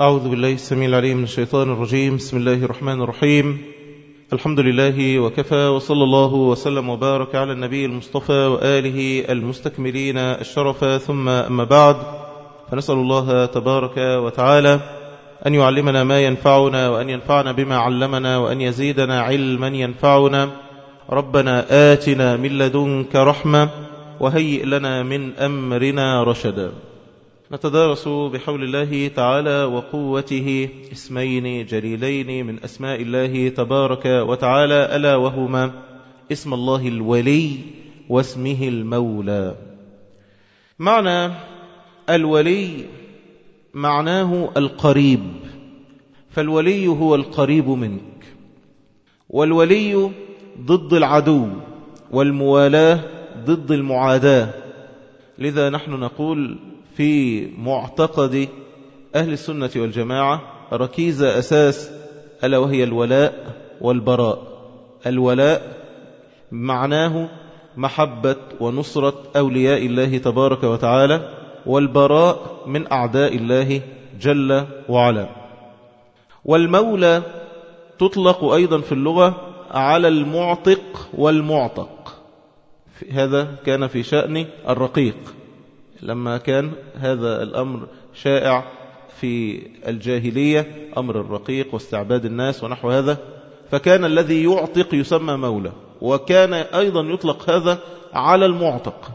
أعوذ بالله السميع العليم من الشيطان الرجيم. بسم الله الرحمن الرحيم. الحمد لله وكفى وصلى الله وسلم وبارك على النبي المصطفى وآله المستكملين الشرف. ثم أما بعد فنسأل الله تبارك وتعالى أن يعلمنا ما ينفعنا وأن ينفعنا بما علمنا وأن يزيدنا علما ينفعنا. ربنا آتنا من لدنك رحمة وهيئ لنا من أمرنا رشدا. نتدارس بحول الله تعالى وقوته اسمين جليلين من أسماء الله تبارك وتعالى ألا وهما اسم الله الولي واسمه المولى. معنى الولي معناه القريب فالولي هو القريب منك والولي ضد العدو والموالاة ضد المعاداة. لذا نحن نقول في معتقد أهل السنة والجماعة ركيزة أساس ألا وهي الولاء والبراء. الولاء معناه محبة ونصرة أولياء الله تبارك وتعالى والبراء من أعداء الله جل وعلا. والمولى تطلق أيضا في اللغة على المعتق والمعتق. هذا كان في شأن الرقيق. لما كان هذا الأمر شائع في الجاهلية أمر الرقيق واستعباد الناس ونحو هذا فكان الذي يعتق يسمى مولى وكان أيضا يطلق هذا على المعتق.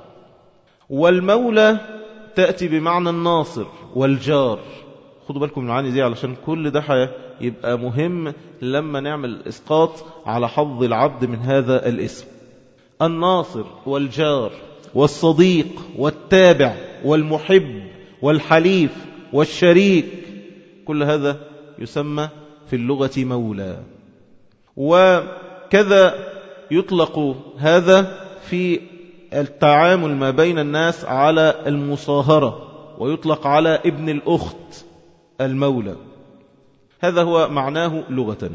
والمولى تأتي بمعنى الناصر والجار. خدوا بالكم من المعاني دي علشان كل ده يبقى مهم لما نعمل إسقاط على حظ العبد من هذا الاسم. الناصر والجار. والصديق والتابع والمحب والحليف والشريك. كل هذا يسمى في اللغة مولى وكذا يطلق هذا في التعامل ما بين الناس على المصاهرة ويطلق على ابن الأخت المولى. هذا هو معناه لغة.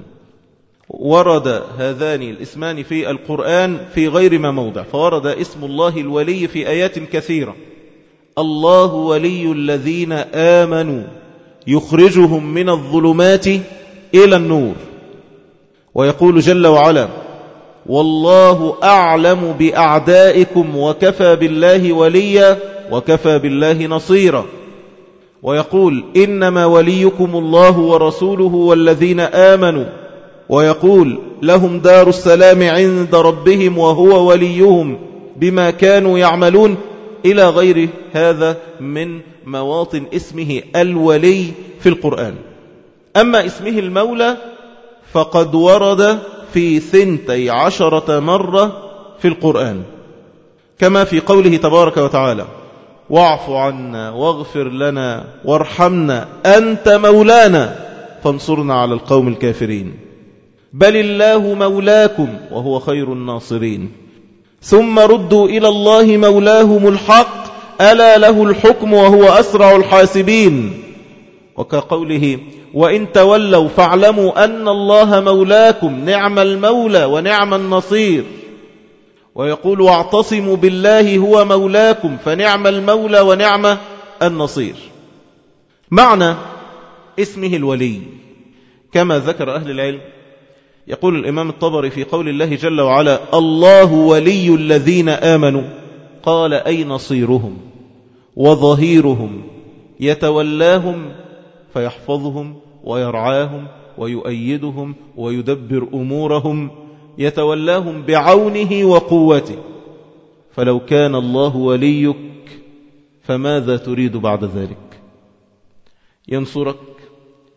ورد هذان الاسمان في القرآن في غير ما موضع فورد اسم الله الولي في آيات كثيرة. الله ولي الذين آمنوا يخرجهم من الظلمات إلى النور. ويقول جل وعلا والله أعلم بأعدائكم وكفى بالله وليا وكفى بالله نصيرا. ويقول إنما وليكم الله ورسوله والذين آمنوا. ويقول لهم دار السلام عند ربهم وهو وليهم بما كانوا يعملون إلى غير هذا من مواطن اسمه الولي في القرآن. أما اسمه المولى فقد ورد في ثنتي عشرة مرة في القرآن. كما في قوله تبارك وتعالى واعف عنا واغفر لنا وارحمنا أنت مولانا فانصرنا على القوم الكافرين. بل الله مولاكم وهو خير الناصرين. ثم ردوا إلى الله مولاهم الحق ألا له الحكم وهو أسرع الحاسبين. وكقوله وإن تولوا فاعلموا أن الله مولاكم نعم المولى ونعم النصير. ويقول واعتصموا بالله هو مولاكم فنعم المولى ونعم النصير. معنى اسمه الولي كما ذكر أهل العلم يقول الإمام الطبري في قول الله جل وعلا الله ولي الذين آمنوا. قال أي نصيرهم؟ وظهيرهم؟ يتولاهم؟ فيحفظهم ويرعاهم ويؤيدهم ويدبر أمورهم؟ يتولاهم بعونه وقوته؟ فلو كان الله وليك فماذا تريد بعد ذلك؟ ينصرك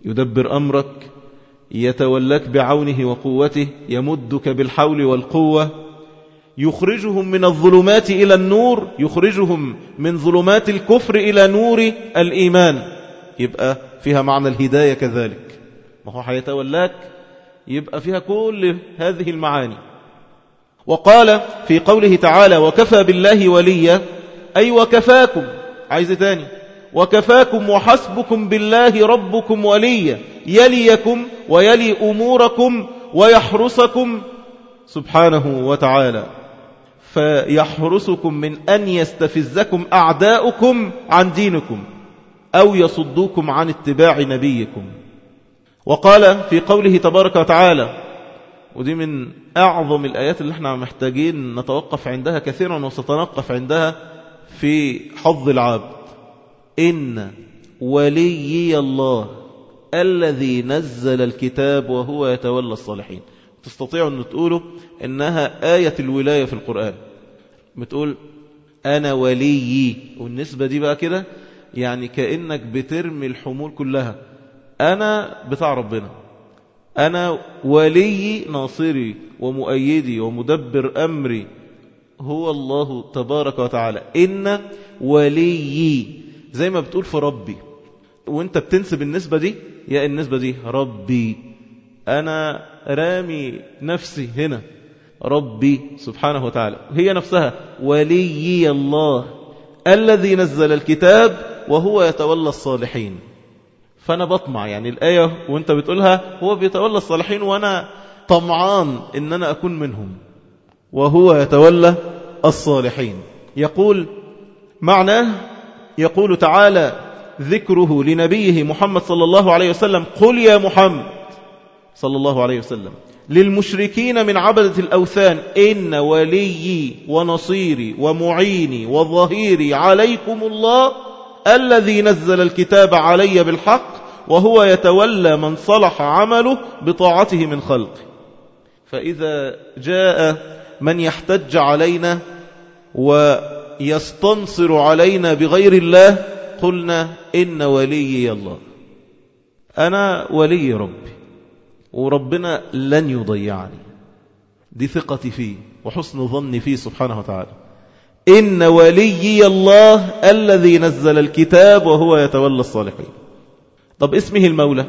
يدبر أمرك يتولاك بعونه وقوته يمدك بالحول والقوة. يخرجهم من الظلمات إلى النور يخرجهم من ظلمات الكفر إلى نور الإيمان. يبقى فيها معنى الهداية كذلك. ما هو حيتولاك؟ يبقى فيها كل هذه المعاني. وقال في قوله تعالى وكفى بالله وليا. أي وكفاكم. عايز تاني؟ وكفاكم وحسبكم بالله ربكم وليا. يليكم ويلي أموركم ويحرسكم سبحانه وتعالى. فيحرسكم من أن يستفزكم أعداؤكم عن دينكم أو يصدوكم عن اتباع نبيكم. وقال في قوله تبارك وتعالى ودي من أعظم الآيات اللي إحنا محتاجين نتوقف عندها كثيرا وستنقف عندها في حظ العبد. إن وليي الله الذي نزل الكتاب وهو يتولى الصالحين. تستطيعوا أن تقولوا إنها آية الولاية في القرآن. بتقول أنا وليي والنسبة دي بقى كده يعني كأنك بترمي الحمول كلها. أنا بتاع ربنا. أنا ولي ناصري ومؤيدي ومدبر أمري. هو الله تبارك وتعالى. إن وليي زي ما بتقول في ربي. وانت بتنسب النسبة دي يا النسبة دي ربي. أنا رامي نفسي هنا. ربي سبحانه وتعالى. هي نفسها وليي الله الذي نزل الكتاب وهو يتولى الصالحين. فأنا بطمع يعني الآية وانت بتقولها هو بيتولى الصالحين وأنا طمعان إن أنا أكون منهم. وهو يتولى الصالحين. يقول معناه يقول تعالى ذكره لنبيه محمد صلى الله عليه وسلم قل يا محمد صلى الله عليه وسلم. للمشركين من عبدة الأوثان إن وليي ونصيري ومعيني وظهيري عليكم الله الذي نزل الكتاب علي بالحق وهو يتولى من صلح عمله بطاعته من خلقه. فإذا جاء من يحتج علينا ويستنصر علينا بغير الله قلنا إن وليي الله. أنا ولي ربي وربنا لن يضيعني. دي ثقتي فيه وحسن ظني فيه سبحانه وتعالى. إن وليي الله الذي نزل الكتاب وهو يتولى الصالحين. طب اسمه المولى؟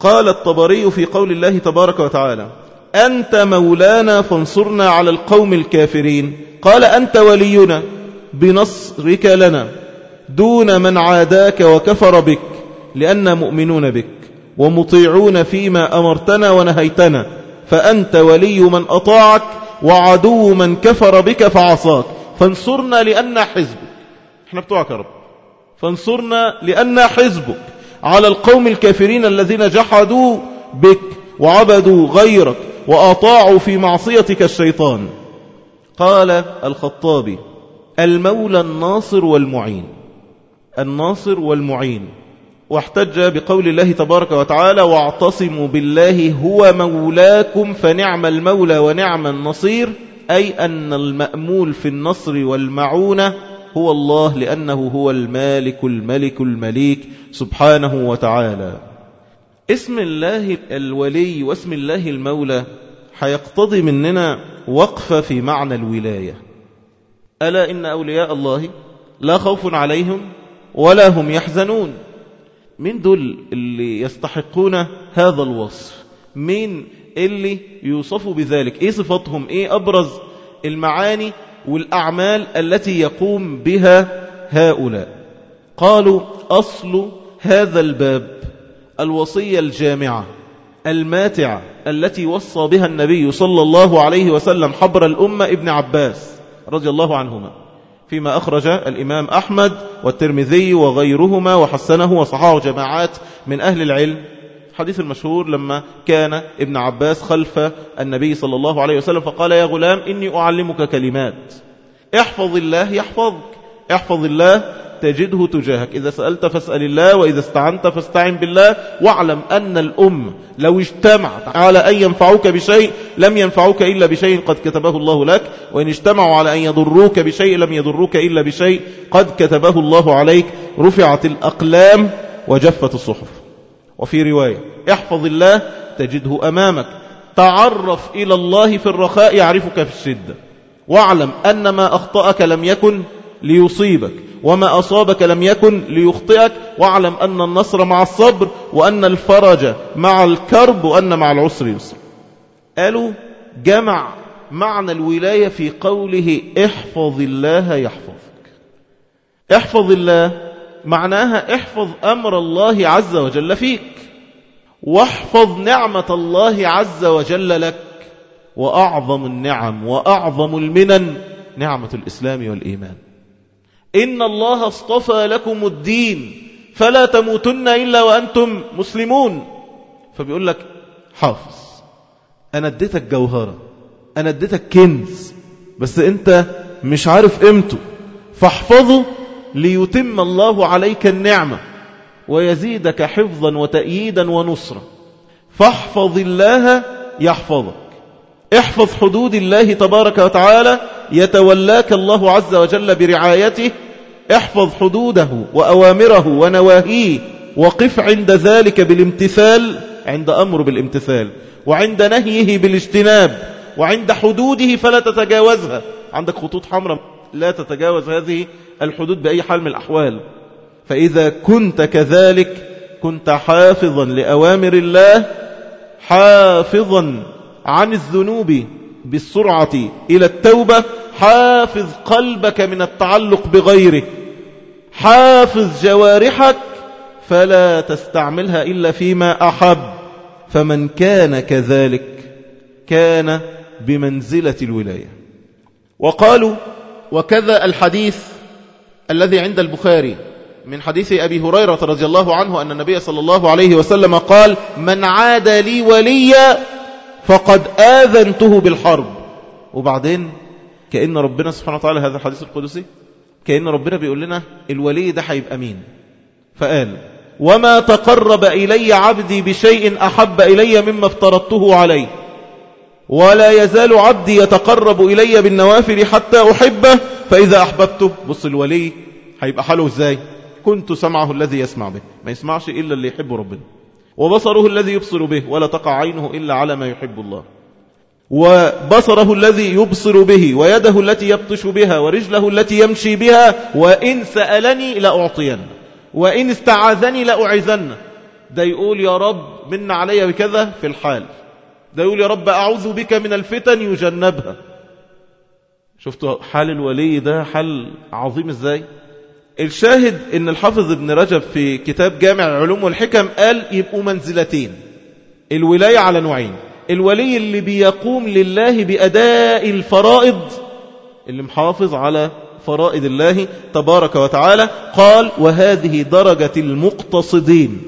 قال الطبري في قول الله تبارك وتعالى أنت مولانا فانصرنا على القوم الكافرين. قال أنت ولينا. بنصرك لنا دون من عاداك وكفر بك لأننا مؤمنون بك ومطيعون فيما أمرتنا ونهيتنا فأنت ولي من أطاعك وعدو من كفر بك فعصاك. فانصرنا لأن حزبك. إحنا بتوعك يا رب. فانصرنا لأن حزبك على القوم الكافرين الذين جحدوا بك وعبدوا غيرك وأطاعوا في معصيتك الشيطان. قال الخطابي المولى الناصر والمعين. الناصر والمعين. واحتج بقول الله تبارك وتعالى واعتصموا بالله هو مولاكم فنعم المولى ونعم النصير أي أن المأمول في النصر والمعونة هو الله لأنه هو المالك الملك المليك سبحانه وتعالى. اسم الله الولي واسم الله المولى حيقتضي مننا وقفة في معنى الولاية. ألا إن أولياء الله لا خوف عليهم ولا هم يحزنون. من دول اللي يستحقون هذا الوصف؟ مين اللي يوصفوا بذلك؟ إيه صفاتهم؟ إيه أبرز المعاني والأعمال التي يقوم بها هؤلاء؟ قالوا أصل هذا الباب الوصية الجامعة الماتعة التي وصى بها النبي صلى الله عليه وسلم حبر الأمة ابن عباس. رضي الله عنهما. فيما أخرج الإمام أحمد والترمذي وغيرهما وحسنه وصحاه جماعات من أهل العلم. حديث المشهور لما كان ابن عباس خلف النبي صلى الله عليه وسلم فقال يا غلام إني أعلمك كلمات. احفظ الله يحفظك. احفظ الله تجده تجاهك. إذا سألت فاسأل الله وإذا استعنت فاستعن بالله. واعلم أن الأم لو اجتمعت على أن ينفعوك بشيء لم ينفعوك إلا بشيء قد كتبه الله لك. وإن اجتمعوا على أن يضروك بشيء لم يضروك إلا بشيء قد كتبه الله عليك. رفعت الأقلام وجفت الصحف. وفي رواية احفظ الله تجده أمامك. تعرف إلى الله في الرخاء يعرفك في الشدة. واعلم أن ما أخطأك لم يكن ليصيبك. وما أصابك لم يكن ليخطئك. واعلم أن النصر مع الصبر وأن الفرج مع الكرب وأن مع العسر يسر. قالوا جمع معنى الولاية في قوله احفظ الله يحفظك. احفظ الله معناها احفظ أمر الله عز وجل فيك. واحفظ نعمة الله عز وجل لك. وأعظم النعم وأعظم المنن نعمة الإسلام والإيمان. إن الله اصطفى لكم الدين فلا تموتن إلا وأنتم مسلمون. فبيقول لك حافظ أنا اديتك جوهرة أنا اديتك كنز بس أنت مش عارف قيمته فاحفظه ليتم الله عليك النعمة ويزيدك حفظا وتأييدا ونصرا. فاحفظ الله يحفظك. احفظ حدود الله تبارك وتعالى يتولاك الله عز وجل برعايته احفظ حدوده وأوامره ونواهيه وقف عند ذلك بالامتثال عند أمر بالامتثال وعند نهيه بالاجتناب وعند حدوده فلا تتجاوزها. عندك خطوط حمراء لا تتجاوز هذه الحدود بأي حال من الأحوال. فإذا كنت كذلك كنت حافظا لأوامر الله حافظا عن الذنوب بالسرعة إلى التوبة حافظ قلبك من التعلق بغيره. حافظ جوارحك فلا تستعملها إلا فيما أحب. فمن كان كذلك كان بمنزلة الولاية. وقالوا وكذا الحديث الذي عند البخاري من حديث أبي هريرة رضي الله عنه أن النبي صلى الله عليه وسلم قال من عاد لي وليا فقد آذنته بالحرب. وبعدين كأن ربنا سبحانه وتعالى هذا الحديث القدسي كأن ربنا بيقول لنا الولي ده هيبقى مين؟ فقال وما تقرب إلي عبدي بشيء أحب إلي مما افترضته عليه ولا يزال عبدي يتقرب إلي بالنوافل حتى أحبه فإذا أحببته بص الولي هيبقى حاله إزاي؟ كنت سمعه الذي يسمع به ما يسمعش إلا اللي يحب ربنا وبصره الذي يبصر به ولا تقع عينه إلا على ما يحب الله. وبصره الذي يبصر به ويده التي يبطش بها ورجله التي يمشي بها وإن سألني لأعطين وإن استعاذني لأعذن ده يقول يا رب من علي بكذا في الحال. ده يقول يا رب أعوذ بك من الفتن يجنبها. شفتوا حال الولي ده؟ حال عظيم إزاي؟ الشاهد إن الحافظ ابن رجب في كتاب جامع العلوم والحكم قال يبقوا منزلتين الولاية على نوعين. الولي اللي بيقوم لله بأداء الفرائض اللي محافظ على فرائض الله تبارك وتعالى قال وهذه درجة المقتصدين.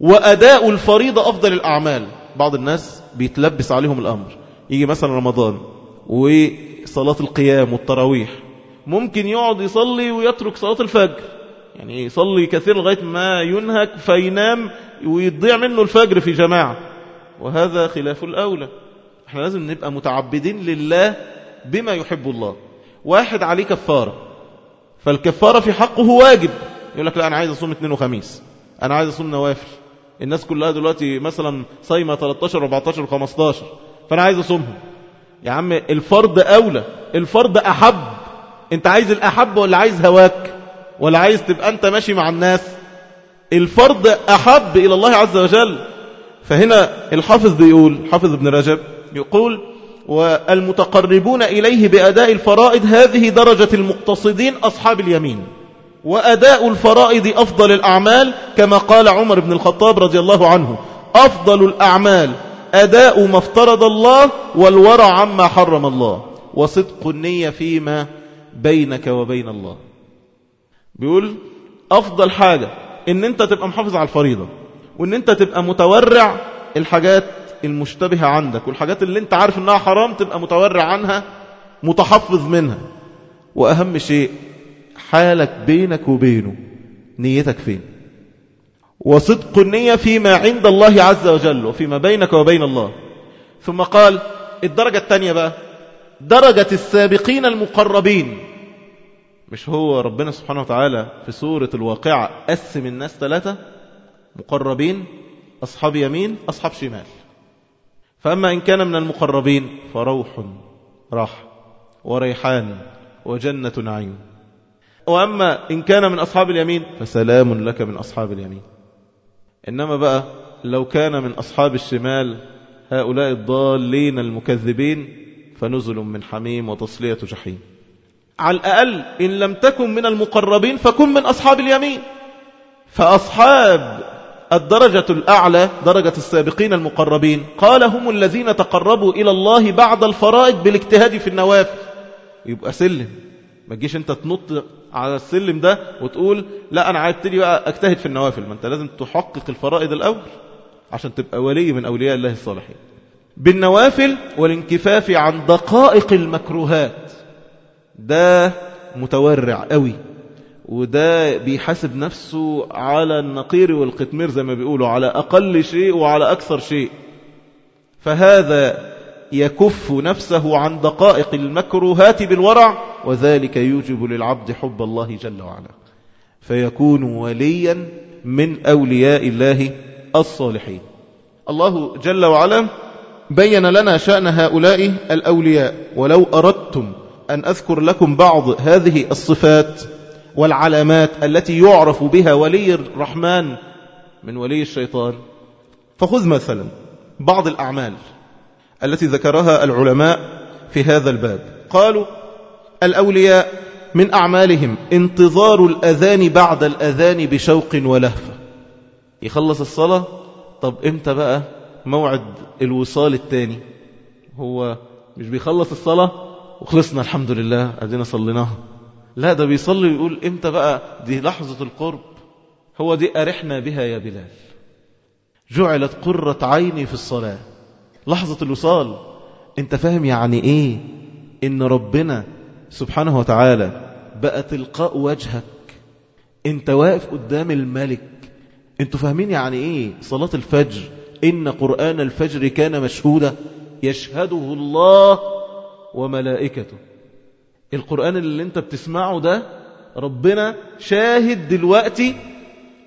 وأداء الفريضة أفضل الأعمال. بعض الناس بيتلبس عليهم الأمر. يجي مثلا رمضان وصلاة القيام والتراويح. ممكن يقعد يصلي ويترك صلاة الفجر. يعني يصلي كثير لغاية ما ينهك فينام ويضيع منه الفجر في جماعة. وهذا خلاف الأولى. إحنا لازم نبقى متعبدين لله بما يحب الله. واحد عليه كفارة. فالكفارة في حقه واجب. يقول لك لا أنا عايز أصوم اثنين وخميس. أنا عايز أصوم نوافل. الناس كلها دلوقتي مثلا صايمة 13 14 و 15 فأنا عايز أصومهم. يا عم الفرض أولى. الفرض أحب. أنت عايز الأحب ولا عايز هواك؟ ولا عايز تبقى أنت ماشي مع الناس؟ الفرض أحب إلى الله عز وجل. فهنا الحافظ بيقول حافظ ابن رجب يقول والمتقربون إليه بأداء الفرائض هذه درجة المقتصدين أصحاب اليمين وأداء الفرائض أفضل الأعمال كما قال عمر بن الخطاب رضي الله عنه أفضل الأعمال أداء ما افترض الله والورع عما حرم الله وصدق النية فيما بينك وبين الله. بيقول أفضل حاجة إن أنت تبقى محافظ على الفريضة. وإن أنت تبقى متورع الحاجات المشتبهة عندك والحاجات اللي أنت عارف أنها حرام تبقى متورع عنها متحفظ منها. وأهم شيء حالك بينك وبينه نيتك فين؟ وصدق النية فيما عند الله عز وجل وفيما بينك وبين الله. ثم قال الدرجة الثانية بقى درجة السابقين المقربين. مش هو ربنا سبحانه وتعالى في سورة الواقعة قسم الناس ثلاثة؟ مقربين أصحاب يمين أصحاب شمال. فأما إن كان من المقربين فروح راح وريحان وجنة نعيم وأما إن كان من أصحاب اليمين فسلام لك من أصحاب اليمين. إنما بقى لو كان من أصحاب الشمال هؤلاء الضالين المكذبين فنزل من حميم وتصلية جحيم. على الأقل إن لم تكن من المقربين فكن من أصحاب اليمين. فأصحاب الدرجة الأعلى درجة السابقين المقربين. قال هم الذين تقربوا إلى الله بعد الفرائض بالاجتهاد في النوافل يبقى سلم. ما تجيش أنت تنط على السلم ده وتقول لا أنا عايبتدي بقى أجتهد في النوافل. ما أنت لازم تحقق الفرائض الأول عشان تبقى ولي من أولياء الله الصالحين. بالنوافل والانكفاف عن دقائق المكروهات. ده متورع قوي وده بيحاسب نفسه على النقير والقتمير زي ما بيقولوا على أقل شيء وعلى أكثر شيء. فهذا يكف نفسه عن دقائق المكروهات بالورع وذلك يوجب للعبد حب الله جل وعلا. فيكون وليا من أولياء الله الصالحين. الله جل وعلا بين لنا شأن هؤلاء الأولياء ولو أردتم أن أذكر لكم بعض هذه الصفات والعلامات التي يعرف بها ولي الرحمن من ولي الشيطان. فخذ مثلا بعض الأعمال التي ذكرها العلماء في هذا الباب. قالوا الأولياء من أعمالهم انتظار الأذان بعد الأذان بشوق ولهفة. يخلص الصلاة طب إمتى بقى موعد الوصال الثاني هو مش بيخلص الصلاة وخلصنا الحمد لله أدينا صليناها. لا ده بيصلي ويقول إمتى بقى؟ دي لحظة القرب. هو دي أرحنا بها يا بلال. جعلت قرة عيني في الصلاة. لحظة الوصال. أنت فاهم يعني إيه؟ إن ربنا سبحانه وتعالى بقى تلقاء وجهك. أنت واقف قدام الملك. أنتوا فاهمين يعني إيه صلاة الفجر؟ إن قرآن الفجر كان مشهودا. يشهده الله وملائكته. القرآن اللي انت بتسمعه ده ربنا شاهد دلوقتي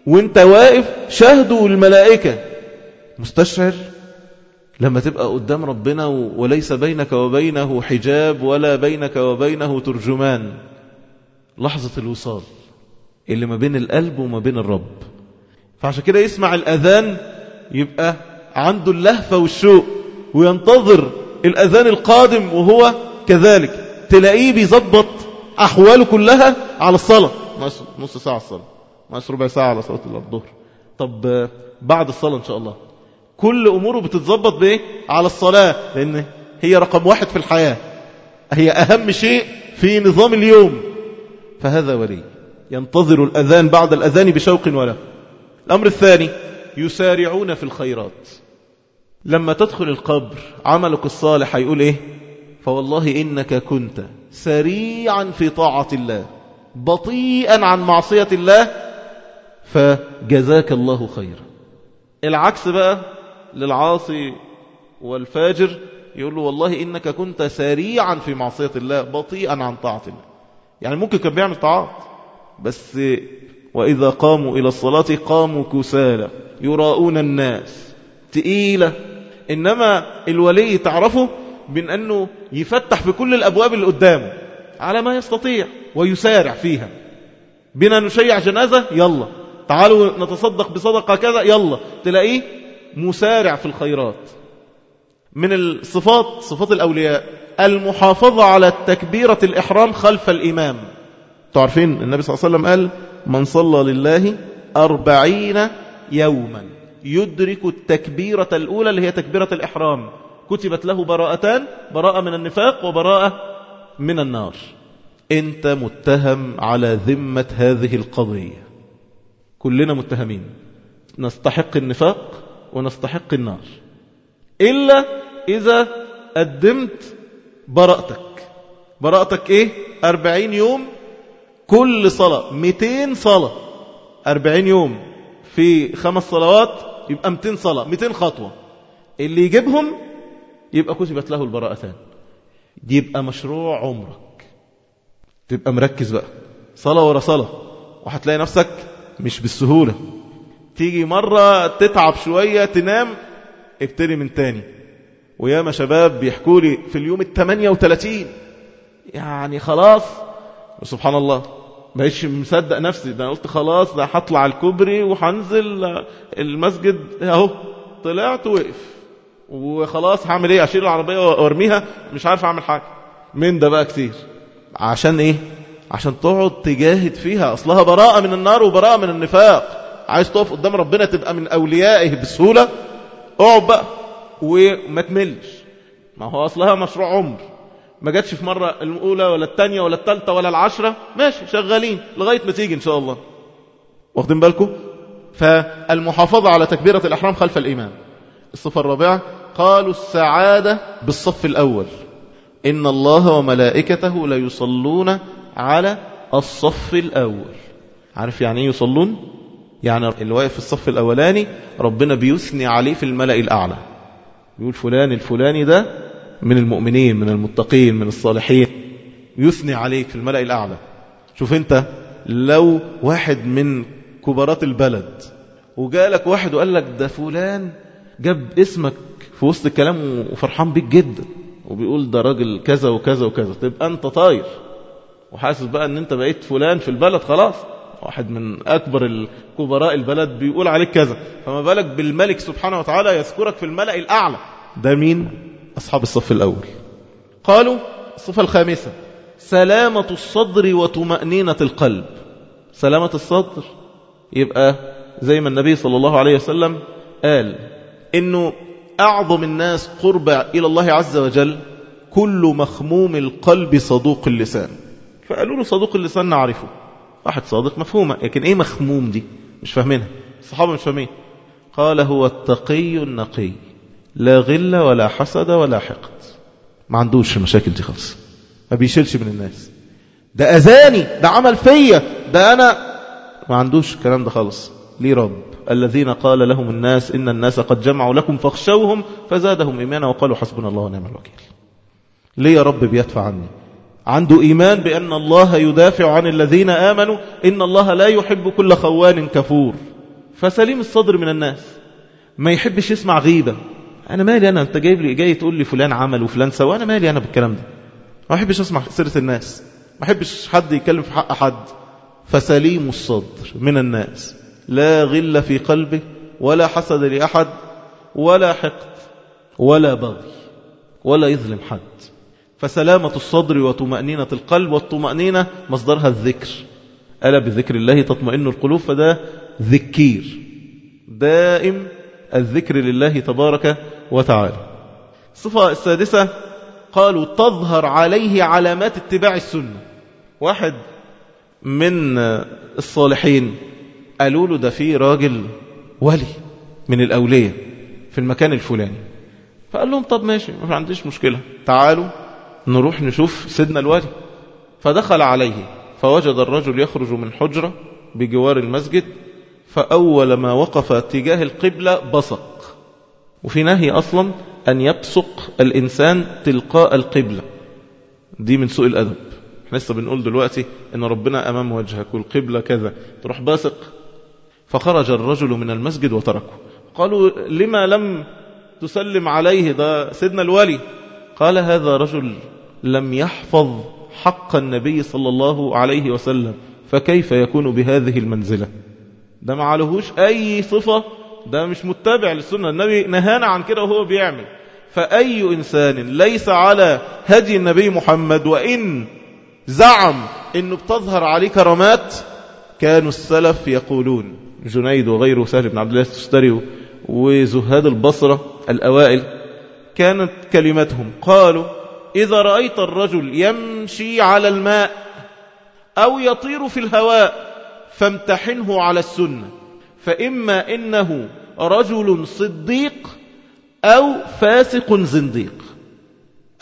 وانت واقف شاهده الملائكة مستشعر لما تبقى قدام ربنا وليس بينك وبينه حجاب ولا بينك وبينه ترجمان. لحظة الوصال اللي ما بين القلب وما بين الرب. فعشان كده يسمع الأذان يبقى عنده اللهفة والشوق وينتظر الأذان القادم وهو كذلك. تلاقيه بيظبط أحواله كلها على الصلاة. نص ساعة الصلاة. ناقص ربع ساعة على صلاة الظهر. طب بعد الصلاة إن شاء الله. كل أموره بتتظبط بإيه؟ على الصلاة لأن هي رقم واحد في الحياة. هي أهم شيء في نظام اليوم. فهذا ولي. ينتظر الأذان بعد الأذان بشوق ولا. الأمر الثاني يسارعون في الخيرات. لما تدخل القبر عملك الصالح هيقول إيه؟ فوالله إنك كنت سريعا في طاعة الله بطيئا عن معصية الله فجزاك الله خيرا. العكس بقى للعاصي والفاجر يقول له والله إنك كنت سريعا في معصية الله بطيئا عن طاعة الله. يعني ممكن كان بيعمل طاعات بس وإذا قاموا إلى الصلاة قاموا كسالى يراؤون الناس تقيلة. إنما الولي تعرفه من أنه يفتح في كل الأبواب اللي قدامه على ما يستطيع ويسارع فيها. بنا نشيع جنازة يلا. تعالوا نتصدق بصدقة كذا يلا. تلاقيه مسارع في الخيرات. من الصفات صفات الأولياء المحافظة على تكبيرة الإحرام خلف الإمام. تعرفين النبي صلى الله عليه وسلم قال من صلى لله أربعين يوما. يدرك التكبيرة الأولى اللي هي تكبيرة الإحرام. كتبت له براءتان براءة من النفاق وبراءة من النار. أنت متهم على ذمة هذه القضية. كلنا متهمين. نستحق النفاق ونستحق النار. إلا إذا قدمت براءتك. براءتك إيه؟ أربعين يوم كل صلاة. مئتين صلاة. أربعين يوم في خمس صلوات يبقى مئتين صلاة. مئتين خطوة. اللي يجيبهم يبقى كتبت له البراءتان. يبقى مشروع عمرك. تبقى مركز بقى. صلاة ورا صلاة. وهتلاقي نفسك مش بالسهولة. تيجي مرة تتعب شوية تنام ابتدي من تاني. وياما شباب بيحكوا لي في اليوم الثمانية وثلاثين يعني خلاص. سبحان الله. بقيتش مصدق نفسي. ده قلت خلاص ده هطلع الكوبري وهنزل المسجد أهو. طلعت وقف. وخلاص هعمل إيه؟ اشيل العربية وارميها؟ مش عارف اعمل حاجة. من ده بقى كتير. عشان إيه؟ عشان تقعد تجاهد فيها. أصلها براءة من النار وبراءة من النفاق. عايز تقف قدام ربنا تبقى من أوليائه بسهولة؟ اقعد بقى. وما تملش. ما هو أصلها مشروع عمر. ما جاتش في مرة الأولى ولا الثانية ولا الثالثة ولا العشرة. ماشي شغالين لغاية ما تيجي إن شاء الله. واخدين بالكم؟ فالمحافظة على تكبيرة الأحرام خلف الإمام الصفة الرابعة قالوا السعادة بالصف الأول. إن الله وملائكته لا يصلون على الصف الأول. عارف يعني إيه يصلون؟ يعني اللي واقف في الصف الأولاني ربنا بيثني عليه في الملأ الأعلى. يقول فلان الفلاني ده من المؤمنين من المتقين من الصالحين. يثني عليك في الملأ الأعلى. شوف أنت لو واحد من كبارات البلد وجالك واحد وقال لك ده فلان جاب اسمك في وسط الكلام وفرحان بيك جدا وبيقول ده راجل كذا وكذا وكذا. تبقى أنت طاير وحاسس بقى إن أنت بقيت فلان في البلد خلاص. واحد من أكبر الكبراء البلد بيقول عليك كذا. فما بالك بالملك سبحانه وتعالى يذكرك في الملأ الأعلى. ده مين؟ أصحاب الصف الأول. قالوا الصفة الخامسة سلامة الصدر وطمأنينة القلب. سلامة الصدر يبقى زي ما النبي صلى الله عليه وسلم قال إنه أعظم الناس قرب إلى الله عز وجل كل مخموم القلب صدوق اللسان. فقالوا له صدوق اللسان نعرفه. واحد صادق مفهومة لكن إيه مخموم دي؟ مش فاهمينها. الصحابة مش فاهمين. قال هو التقي النقي لا غل ولا حسد ولا حقد. ما عندوش المشاكل دي خالص. ما بيشيلش من الناس. ده أذاني ده عمل فيا ده أنا. ما عندوش الكلام ده خالص. ليه رب؟ الذين قال لهم الناس إن الناس قد جمعوا لكم فاخشوهم فزادهم إيمانا وقالوا حسبنا الله ونعم الوكيل. ليه يا رب بيدفع عني؟ عنده إيمان بأن الله يدافع عن الذين آمنوا إن الله لا يحب كل خوان كفور. فسليم الصدر من الناس. ما يحبش يسمع غيبة. أنا مالي أنا؟ أنت جايب لي جاي تقول لي فلان عمل وفلان سوى. أنا مالي أنا بالكلام ده. ما أحبش أسمع سيرة الناس. ما أحبش حد يتكلم في حق حد. فسليم الصدر من الناس. لا غل في قلبه ولا حسد لأحد ولا حقد ولا بغي ولا يظلم حد. فسلامة الصدر وطمأنينة القلب والطمأنينة مصدرها الذكر. ألا بذكر الله تطمئن القلوب؟ فده ذكير. دائم الذكر لله تبارك وتعالى. الصفة السادسة قالوا تظهر عليه علامات اتباع السنة. واحد من الصالحين قالوا له ده في راجل ولي من الأولية في المكان الفلاني. فقال لهم طب ماشي ما عنديش مشكلة. تعالوا نروح نشوف سيدنا الولي. فدخل عليه فوجد الرجل يخرج من حجرة بجوار المسجد فأول ما وقف تجاه القبلة بصق. وفي نهي أصلا أن يبصق الإنسان تلقاء القبلة. دي من سوء الأدب. إحنا لسه بنقول دلوقتي إن ربنا أمام وجهك والقبلة كذا. تروح باسق فخرج الرجل من المسجد وتركه. قالوا لما لم تسلم عليه ده سيدنا الولي قال هذا رجل لم يحفظ حق النبي صلى الله عليه وسلم فكيف يكون بهذه المنزلة؟ ده ما عليهوش أي صفة ده مش متبع للسنة. النبي نهانا عن كده وهو بيعمل. فأي إنسان ليس على هدي النبي محمد وإن زعم أنه بتظهر عليه كرامات كانوا السلف يقولون. جنيد وغيره سهل بن عبد الله التستري وزهاد البصرة الأوائل كانت كلمتهم. قالوا إذا رأيت الرجل يمشي على الماء أو يطير في الهواء فامتحنه على السنة فإما إنه رجل صديق أو فاسق زنديق.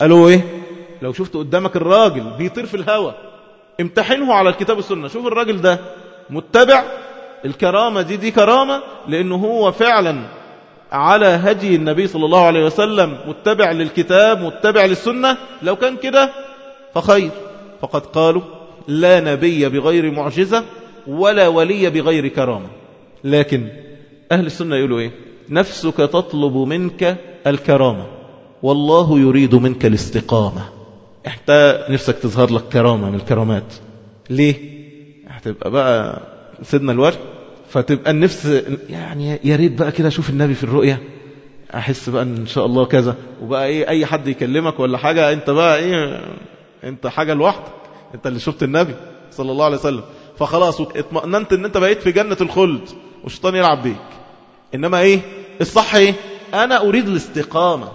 قالوا إيه؟ لو شفت قدامك الراجل بيطير في الهواء امتحنه على الكتاب والسنة. شوف الراجل ده متبع الكرامة دي دي كرامة لأنه هو فعلا على هدي النبي صلى الله عليه وسلم متبع للكتاب متبع للسنة. لو كان كده فخير. فقد قالوا لا نبي بغير معجزة ولا ولي بغير كرامة. لكن أهل السنة يقولوا إيه؟ نفسك تطلب منك الكرامة والله يريد منك الاستقامة. انت نفسك تظهر لك كرامة من الكرامات. ليه؟ هتبقى بقى سيدنا الورد فتبقى النفس يعني يا ريت بقى كده أشوف النبي في الرؤية أحس بقى إن شاء الله كذا. وبقى إيه أي حد يكلمك ولا حاجة أنت بقى إيه أنت حاجة لوحدك. أنت اللي شفت النبي صلى الله عليه وسلم. فخلاص اطمأننت إن أنت بقيت في جنة الخلد والشيطان يلعب بيك. إنما إيه؟ الصح إيه؟ أنا أريد الاستقامة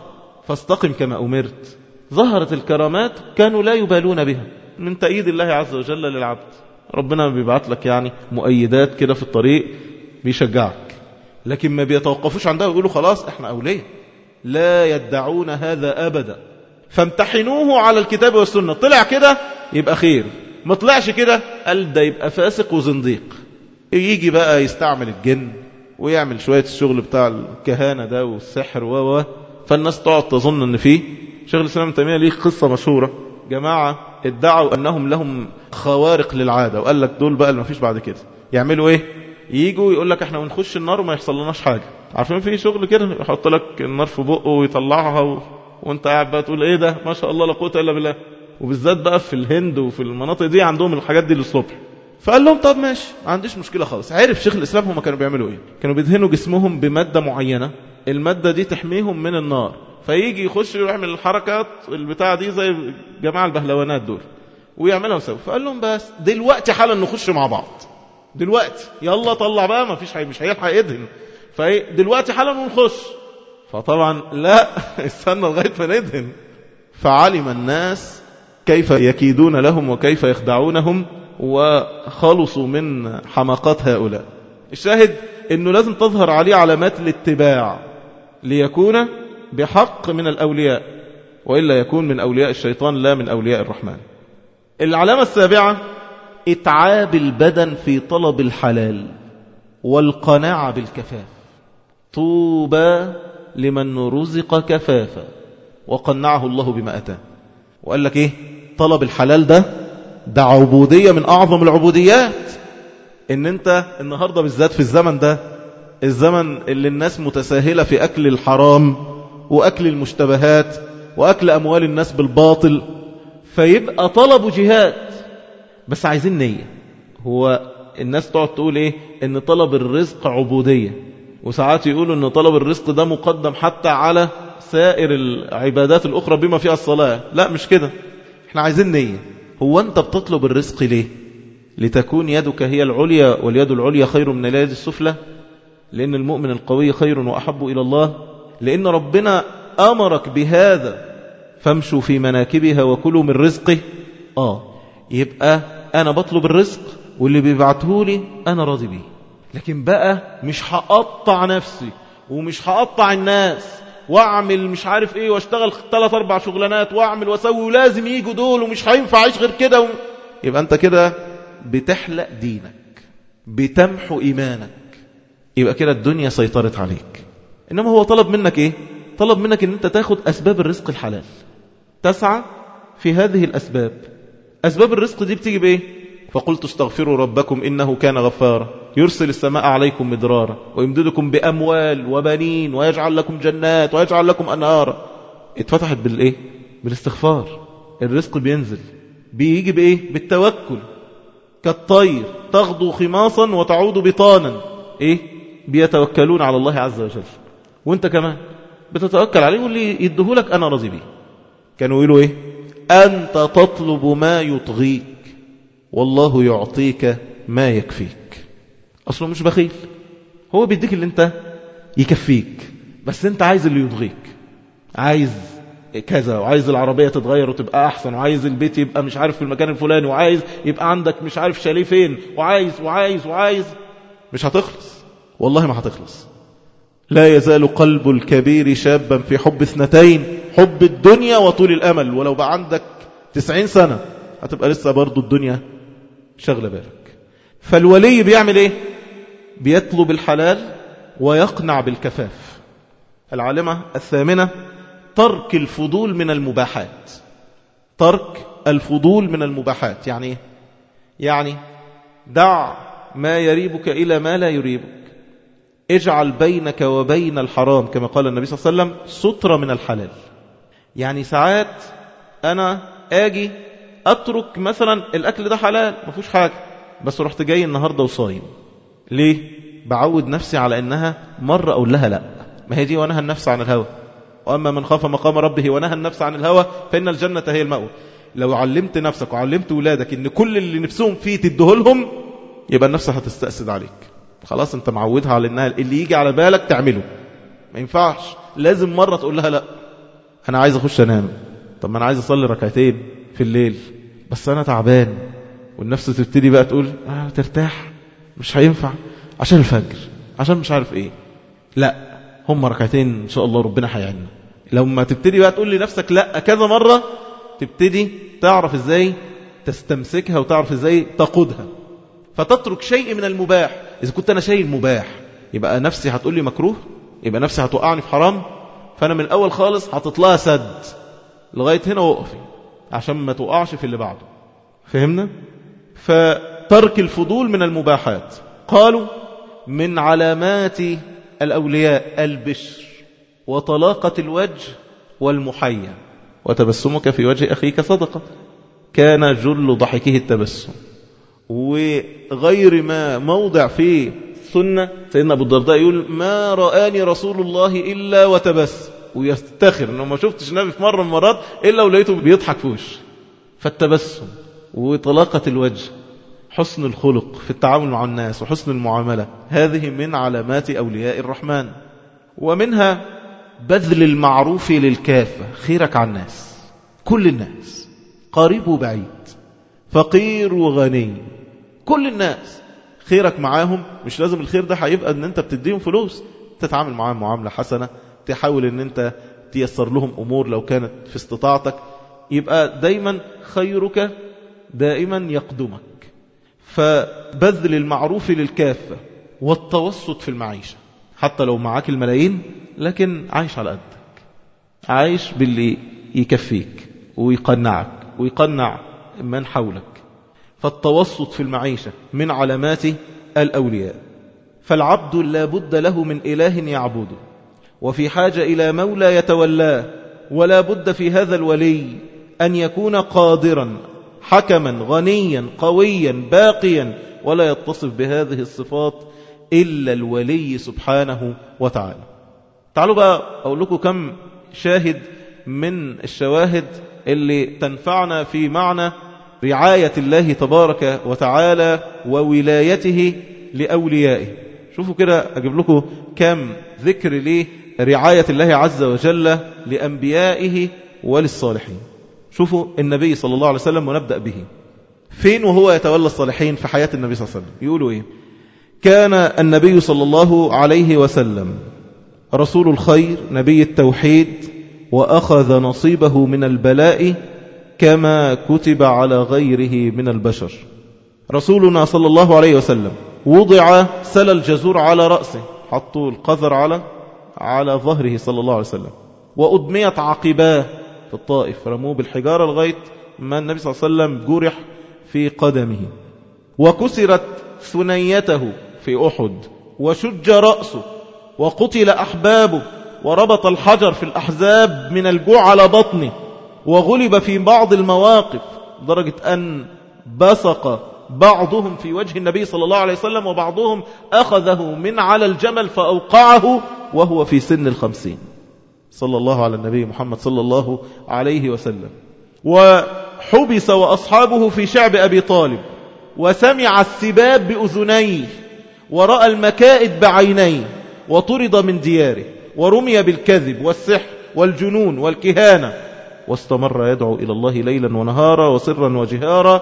فاستقم كما أمرت. ظهرت الكرامات كانوا لا يبالون بها. من تأييد الله عز وجل للعبد. ربنا بيبعت لك يعني مؤيدات كده في الطريق بيشجعك. لكن ما بيتوقفوش عندها ويقولوا خلاص إحنا أولياء. لا يدعون هذا أبدا. فامتحنوه على الكتاب والسنة. طلع كده يبقى خير. ما طلعش كده قال ده يبقى فاسق وزنديق. يجي بقى يستعمل الجن ويعمل شوية الشغل بتاع الكهانة ده والسحر و فالناس تقعد تظن إن فيه. شيخ الإسلام تيمية ليه قصة مشهورة. جماعة ادعوا أنهم لهم خوارق للعادة وقال لك دول بقى اللي مفيش بعد كده. يعملوا إيه؟ يجوا يقول لك إحنا بنخش النار وما يحصل لناش حاجة. عارفين في شغل كده؟ يحط لك النار في بقه ويطلعها و... وأنت قاعد بقى تقول إيه ده؟ ما شاء الله لا قوة إلا بالله. وبالذات بقى في الهند وفي المناطق دي عندهم الحاجات دي للصبح. فقال لهم طب ماشي ما عنديش مشكلة خالص. عرف شيخ الإسلام هم كانوا بيعملوا إيه؟ كانوا بيدهنوا جسمهم بمادة معينة المادة دي تحميهم من النار. فيجي يخش ويعمل الحركات البتاعه دي زي جماعة البهلوانات دول ويعملها وسوي فقال لهم بس دلوقتي حالا نخش مع بعض. دلوقتي. يلا طلع بقى ما فيش مش هيلحق يدهن. فدلوقتي حالا ونخش فطبعا لا استنى لغاية ما ندهن. فعلم الناس كيف يكيدون لهم وكيف يخدعونهم وخلصوا من حماقات هؤلاء. الشاهد إنه لازم تظهر عليه علامات الاتباع ليكون بحق من الأولياء وإلا يكون من أولياء الشيطان لا من أولياء الرحمن. العلامة السابعة إتعاب البدن في طلب الحلال والقناعة بالكفاف. طوبى لمن رزق كفافا وقنعه الله بما أتاه وقال لك إيه؟ طلب الحلال ده ده عبودية من أعظم العبوديات. إن أنت النهاردة بالذات في الزمن ده الزمن اللي الناس متساهلة في أكل الحرام وأكل المشتبهات وأكل أموال الناس بالباطل فيبقى طلبوا جهاد. بس عايزين نية. هو الناس تقعد تقول إيه؟ إن طلب الرزق عبودية. وساعات يقولوا إن طلب الرزق ده مقدم حتى على سائر العبادات الأخرى بما فيها الصلاة. لا مش كده. إحنا عايزين نية. هو أنت بتطلب الرزق ليه؟ لتكون يدك هي العليا واليد العليا خير من اليد السفلى؟ لأن المؤمن القوي خير وأحب إلى الله. لأن ربنا أمرك بهذا. فامشوا في مناكبها وكلوا من رزقه. آه يبقى أنا بطلب الرزق واللي بيبعته لي أنا راضي بيه. لكن بقى مش هقطع نفسي ومش هقطع الناس وأعمل مش عارف إيه وأشتغل ثلاث أربع شغلانات وأعمل وأسوي ولازم يجوا دول ومش هينفع أعيش غير كده و... يبقى أنت كده بتحلق دينك بتمحو إيمانك. يبقى كده الدنيا سيطرت عليك. إنما هو طلب منك إيه؟ طلب منك إن أنت تاخد أسباب الرزق الحلال. تسعى في هذه الأسباب. أسباب الرزق دي بتيجي بإيه؟ فقلت استغفروا ربكم إنه كان غفارا. يرسل السماء عليكم مدرارا ويمددكم بأموال وبنين ويجعل لكم جنات ويجعل لكم أنهارا. اتفتحت بالإيه؟ بالاستغفار. الرزق بينزل. بيجي بإيه؟ بالتوكل. كالطير. تغدو خماصا وتعود بطانا. إيه؟ بيتوكلون على الله عز وجل. وانت كمان بتتوكل عليه واللي يدهولك أنا راضي بيه. كانوا يقولوا إيه؟ أنت تطلب ما يطغيك والله يعطيك ما يكفيك. أصله مش بخيل. هو بيديك اللي انت يكفيك بس انت عايز اللي يضغيك عايز كذا وعايز العربية تتغير وتبقى أحسن وعايز البيت يبقى مش عارف في المكان الفلاني وعايز يبقى عندك مش عارف شاليه فين وعايز وعايز وعايز. مش هتخلص. والله ما هتخلص. لا يزال قلب الكبير شابا في حب اثنتين حب الدنيا وطول الأمل. ولو بقى عندك تسعين سنة هتبقى لسه برضو الدنيا شغل بالك. فالولي بيعمل إيه؟ بيطلب الحلال ويقنع بالكفاف. العالمة الثامنة ترك الفضول من المباحات. ترك الفضول من المباحات. يعني إيه؟ يعني دع ما يريبك إلى ما لا يريبك. اجعل بينك وبين الحرام كما قال النبي صلى الله عليه وسلم سترة من الحلال. يعني ساعات أنا آجي أترك مثلا الأكل ده حلال ما فيهوش حاجة بس رحت جاي النهاردة وصايم. ليه؟ بعود نفسي على أنها مرة أقول لها لأ. ما هي دي ونهى النفس عن الهوى. وأما من خاف مقام ربه ونهى النفس عن الهوى فإن الجنة هي المأوى. لو علمت نفسك وعلمت ولادك إن كل اللي نفسهم فيه تدهلهم يبقى النفس هتستأسد عليك. خلاص انت معودها على انها اللي يجي على بالك تعمله. ما ينفعش. لازم مرة تقول لها لا. أنا عايز أخش أنام. طب ما أنا عايز أصلي ركعتين في الليل. بس أنا تعبان. والنفس تبتدي بقى تقول آه ترتاح. مش هينفع. عشان الفجر. عشان مش عارف إيه. لا. هم ركعتين إن شاء الله ربنا هيعيننا. لما تبتدي بقى تقول لنفسك لا كذا مرة تبتدي تعرف إزاي تستمسكها وتعرف إزاي تقودها. فتترك شيء من المباح. إذا كنت أنا شيء مباح يبقى نفسي هتقول لي مكروه يبقى نفسي هتوقعني في حرام فأنا من الأول خالص هتطلع سد لغاية هنا وقفي عشان ما توقعش في اللي بعده. فهمنا؟ فترك الفضول من المباحات. قالوا من علامات الأولياء البشر وطلاقة الوجه والمحيا. وتبسمك في وجه أخيك صدقة. كان جل ضحكه التبسم. وغير ما موضع فيه سنة. سيدنا أبو الدرداء يقول ما رآني رسول الله إلا وتبسم ويستخر إنه ما شفتش النبي في مرة من المرات إلا ولقيته بيضحك في وشه. فالتبسم وطلاقة الوجه حسن الخلق في التعامل مع الناس وحسن المعاملة هذه من علامات أولياء الرحمن. ومنها بذل المعروف للكافة خيرك على الناس كل الناس قريب وبعيد فقير وغني. كل الناس خيرك معاهم مش لازم الخير ده هيبقى إن أنت بتديهم فلوس. تتعامل معاهم معاملة حسنة تحاول إن أنت تيسر لهم أمور لو كانت في استطاعتك. يبقى دايما خيرك دائما يقدمك. فبذل المعروف للكافة والتوسط في المعيشة. حتى لو معاك الملايين لكن عايش على قدك. عايش باللي يكفيك ويقنعك ويقنع من حولك. فالتوسط في المعيشة من علامات الأولياء. فالعبد لا بد له من إله يعبده. وفي حاجة إلى مولى يتولاه ولا بد في هذا الولي أن يكون قادرا حكما غنيا قويا باقيا ولا يتصف بهذه الصفات إلا الولي سبحانه وتعالى. تعالوا بقى أقول لكم كم شاهد من الشواهد اللي تنفعنا في معنى رعاية الله تبارك وتعالى وولايته لأوليائه. شوفوا كده أجيب لكم كم ذكر لرعاية الله عز وجل لأنبيائه وللصالحين. شوفوا النبي صلى الله عليه وسلم ونبدأ به. فين وهو يتولى الصالحين في حياة النبي صلى الله عليه وسلم؟ يقولوا إيه؟ كان النبي صلى الله عليه وسلم رسول الخير نبي التوحيد وأخذ نصيبه من البلاء كما كتب على غيره من البشر. رسولنا صلى الله عليه وسلم وضع سل الجزور على رأسه حطوا القذر على على ظهره صلى الله عليه وسلم. وأدميت عقباه في الطائف رموه بالحجارة لغاية ما النبي صلى الله عليه وسلم جرح في قدمه. وكسرت ثنيته في أحد وشج رأسه وقتل أحبابه. وربط الحجر في الأحزاب من الجوع على بطنه وغلب في بعض المواقف درجة أن بصق بعضهم في وجه النبي صلى الله عليه وسلم وبعضهم أخذه من على الجمل فأوقعه وهو في سن الخمسين. صلى الله على النبي محمد صلى الله عليه وسلم. وحبس وأصحابه في شعب أبي طالب وسمع السباب بأذنيه ورأى المكائد بعينيه وطرد من دياره. ورمي بالكذب والسحر والجنون والكهانة. واستمر يدعو إلى الله ليلا ونهارا وسرا وجهارا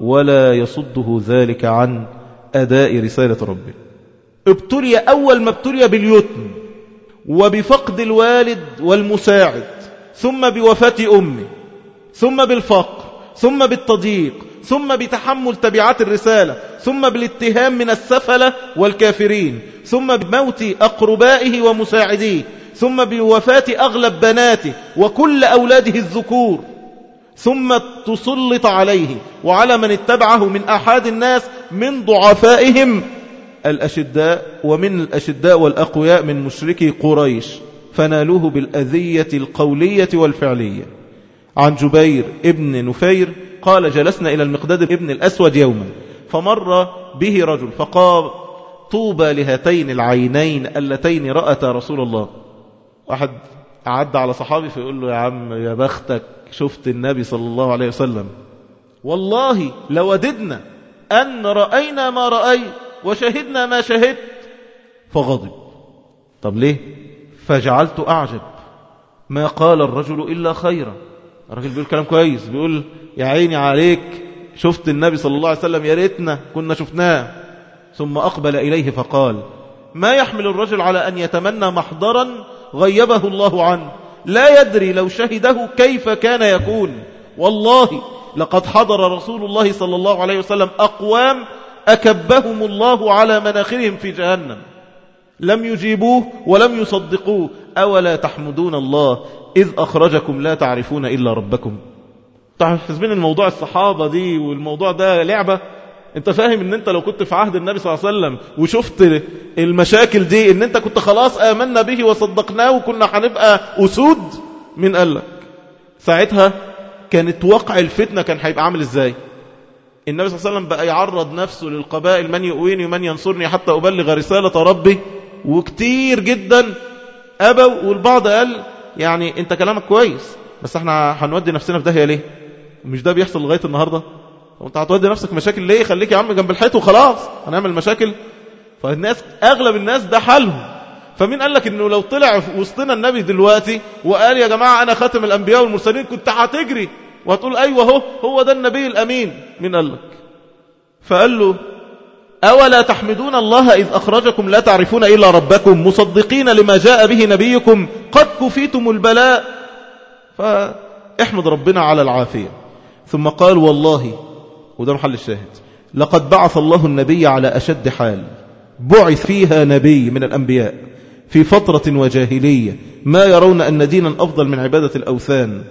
ولا يصده ذلك عن أداء رسالة ربه. ابتلي أول ما ابتلي باليتم وبفقد الوالد والمساعد ثم بوفاة أمه ثم بالفقر ثم بالتضييق ثم بتحمل تبعات الرسالة ثم بالاتهام من السفلة والكافرين ثم بموت أقربائه ومساعديه ثم بوفاة أغلب بناته وكل أولاده الذكور ثم تسلط عليه وعلى من اتبعه من أحد الناس من ضعفائهم الأشداء ومن الأشداء والأقوياء من مشركي قريش فنالوه بالأذية القولية والفعلية. عن جبير ابن نفير قال جلسنا إلى المقداد ابن الأسود يوما. فمر به رجل فقال طوبى لهاتين العينين اللتين رأتا رسول الله. واحد عدى على صحابي فيقول له يا عم يا بختك شفت النبي صلى الله عليه وسلم. والله لوددنا أن رأينا ما رأيت وشهدنا ما شهدت. فغضب. طب ليه؟ فجعلت أعجب. ما قال الرجل إلا خيرا. الراجل بيقول كلام كويس بيقول يا عيني عليك شفت النبي صلى الله عليه وسلم يا ريتنا كنا شفناه. ثم أقبل إليه فقال ما يحمل الرجل على أن يتمنى محضرا غيبه الله عنه؟ لا يدري لو شهده كيف كان يكون. والله لقد حضر رسول الله صلى الله عليه وسلم أقوام أكبهم الله على مناخرهم في جهنم. لم يجيبوه ولم يصدقوه. أولا تحمدون الله إذ أخرجكم لا تعرفون إلا ربكم. حسبين الموضوع الصحابة دي والموضوع ده لعبة. انت فاهم ان انت لو كنت في عهد النبي صلى الله عليه وسلم وشفت المشاكل دي ان انت كنت خلاص آمنا به وصدقناه وكنا هنبقى أسود من قال لك؟ ساعتها كانت وقع الفتنة كان هيبقى عامل إزاي؟ النبي صلى الله عليه وسلم بقى يعرض نفسه للقبائل من يؤويني ومن ينصرني حتى أبلغ رسالة ربي. وكتير جدا أبوا والبعض قال يعني انت كلامك كويس بس إحنا هنودي نفسنا في داهية ليه؟ مش ده بيحصل لغاية النهاردة؟ وانت هتودي نفسك مشاكل ليه؟ خليك يا عم جنب الحيط وخلاص. هنعمل مشاكل. فالناس أغلب الناس ده حالهم. فمين قال لك إنه لو طلع وسطنا النبي دلوقتي وقال يا جماعة أنا خاتم الأنبياء والمرسلين كنت هتجري وهتقول أيوه هو هو ده النبي الأمين. مين قال لك؟ فقال له أولا تحمدون الله إذ أخرجكم لا تعرفون إلا ربكم مصدقين لما جاء به نبيكم قد كفيتم البلاء. فاحمد ربنا على العافية. ثم قال والله وده محل الشاهد لقد بعث الله النبي على أشد حال بعث فيها نبي من الأنبياء في فترة وجاهلية ما يرون أن دينا أفضل من عبادة الأوثان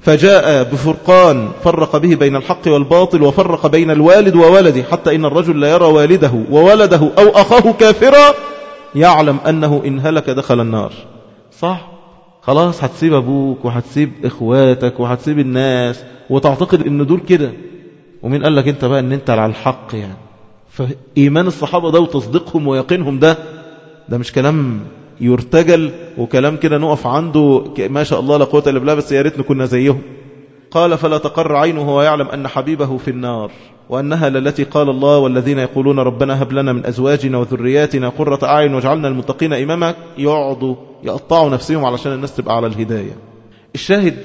فجاء بفرقان فرق به بين الحق والباطل وفرق بين الوالد وولده حتى إن الرجل لا يرى والده وولده أو أخاه كافرا يعلم أنه إن هلك دخل النار. صح؟ خلاص هتسيب أبوك وهتسيب إخواتك وهتسيب الناس وتعتقد أن دول كده. ومين قال لك أنت بقى أن أنت على الحق يعني؟ فإيمان الصحابة ده وتصديقهم ويقينهم ده ده مش كلام يرتجل وكلام كده نقف عنده ما شاء الله لا قوة إلا بالله بس يا ريتنا كنا زيهم. قال فلا تقر عينه ويعلم أن حبيبه في النار وأنها للتي قال الله والذين يقولون ربنا هب لنا من أزواجنا وذرياتنا قرة أعين واجعلنا المتقين إماما. يقعدوا يقطعوا نفسهم علشان الناس تبقى على الهداية. الشاهد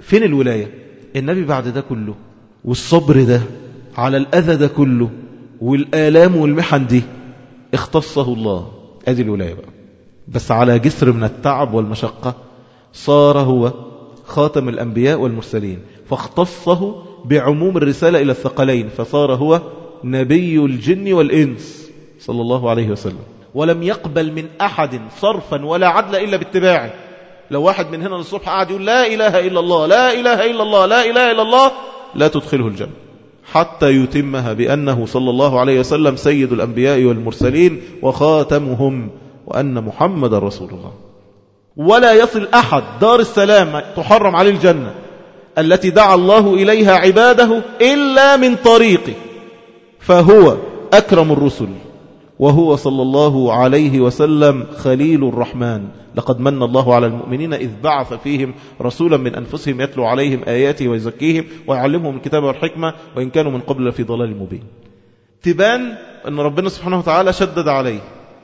فين الولاية؟ النبي بعد ده كله والصبر ده على الأذى ده كله والآلام والمحن دي اختصه الله. أدي الولاية بقى. بس على جسر من التعب والمشقة صار هو خاتم الأنبياء والمرسلين فاختصه بعموم الرسالة إلى الثقلين فصار هو نبي الجن والإنس صلى الله عليه وسلم. ولم يقبل من أحد صرفا ولا عدل إلا باتباعه. لو واحد من هنا للصبح قاعد يقول لا إله إلا الله لا إله إلا الله لا إله إلا الله لا تدخله الجنة. حتى يتمها بأنه صلى الله عليه وسلم سيد الأنبياء والمرسلين وخاتمهم وأن محمد رسول الله. ولا يصل أحد دار السلام تحرم عليه الجنة التي دعا الله إليها عباده إلا من طريقه فهو أكرم الرسل. وهو صلى الله عليه وسلم خليل الرحمن. لقد من الله على المؤمنين إذ بعث فيهم رسولا من أنفسهم يتلو عليهم آياته ويزكيهم ويعلمهم الكتاب والحكمة وإن كانوا من قبل في ضلال مبين. تبان أن ربنا سبحانه وتعالى شدد عليه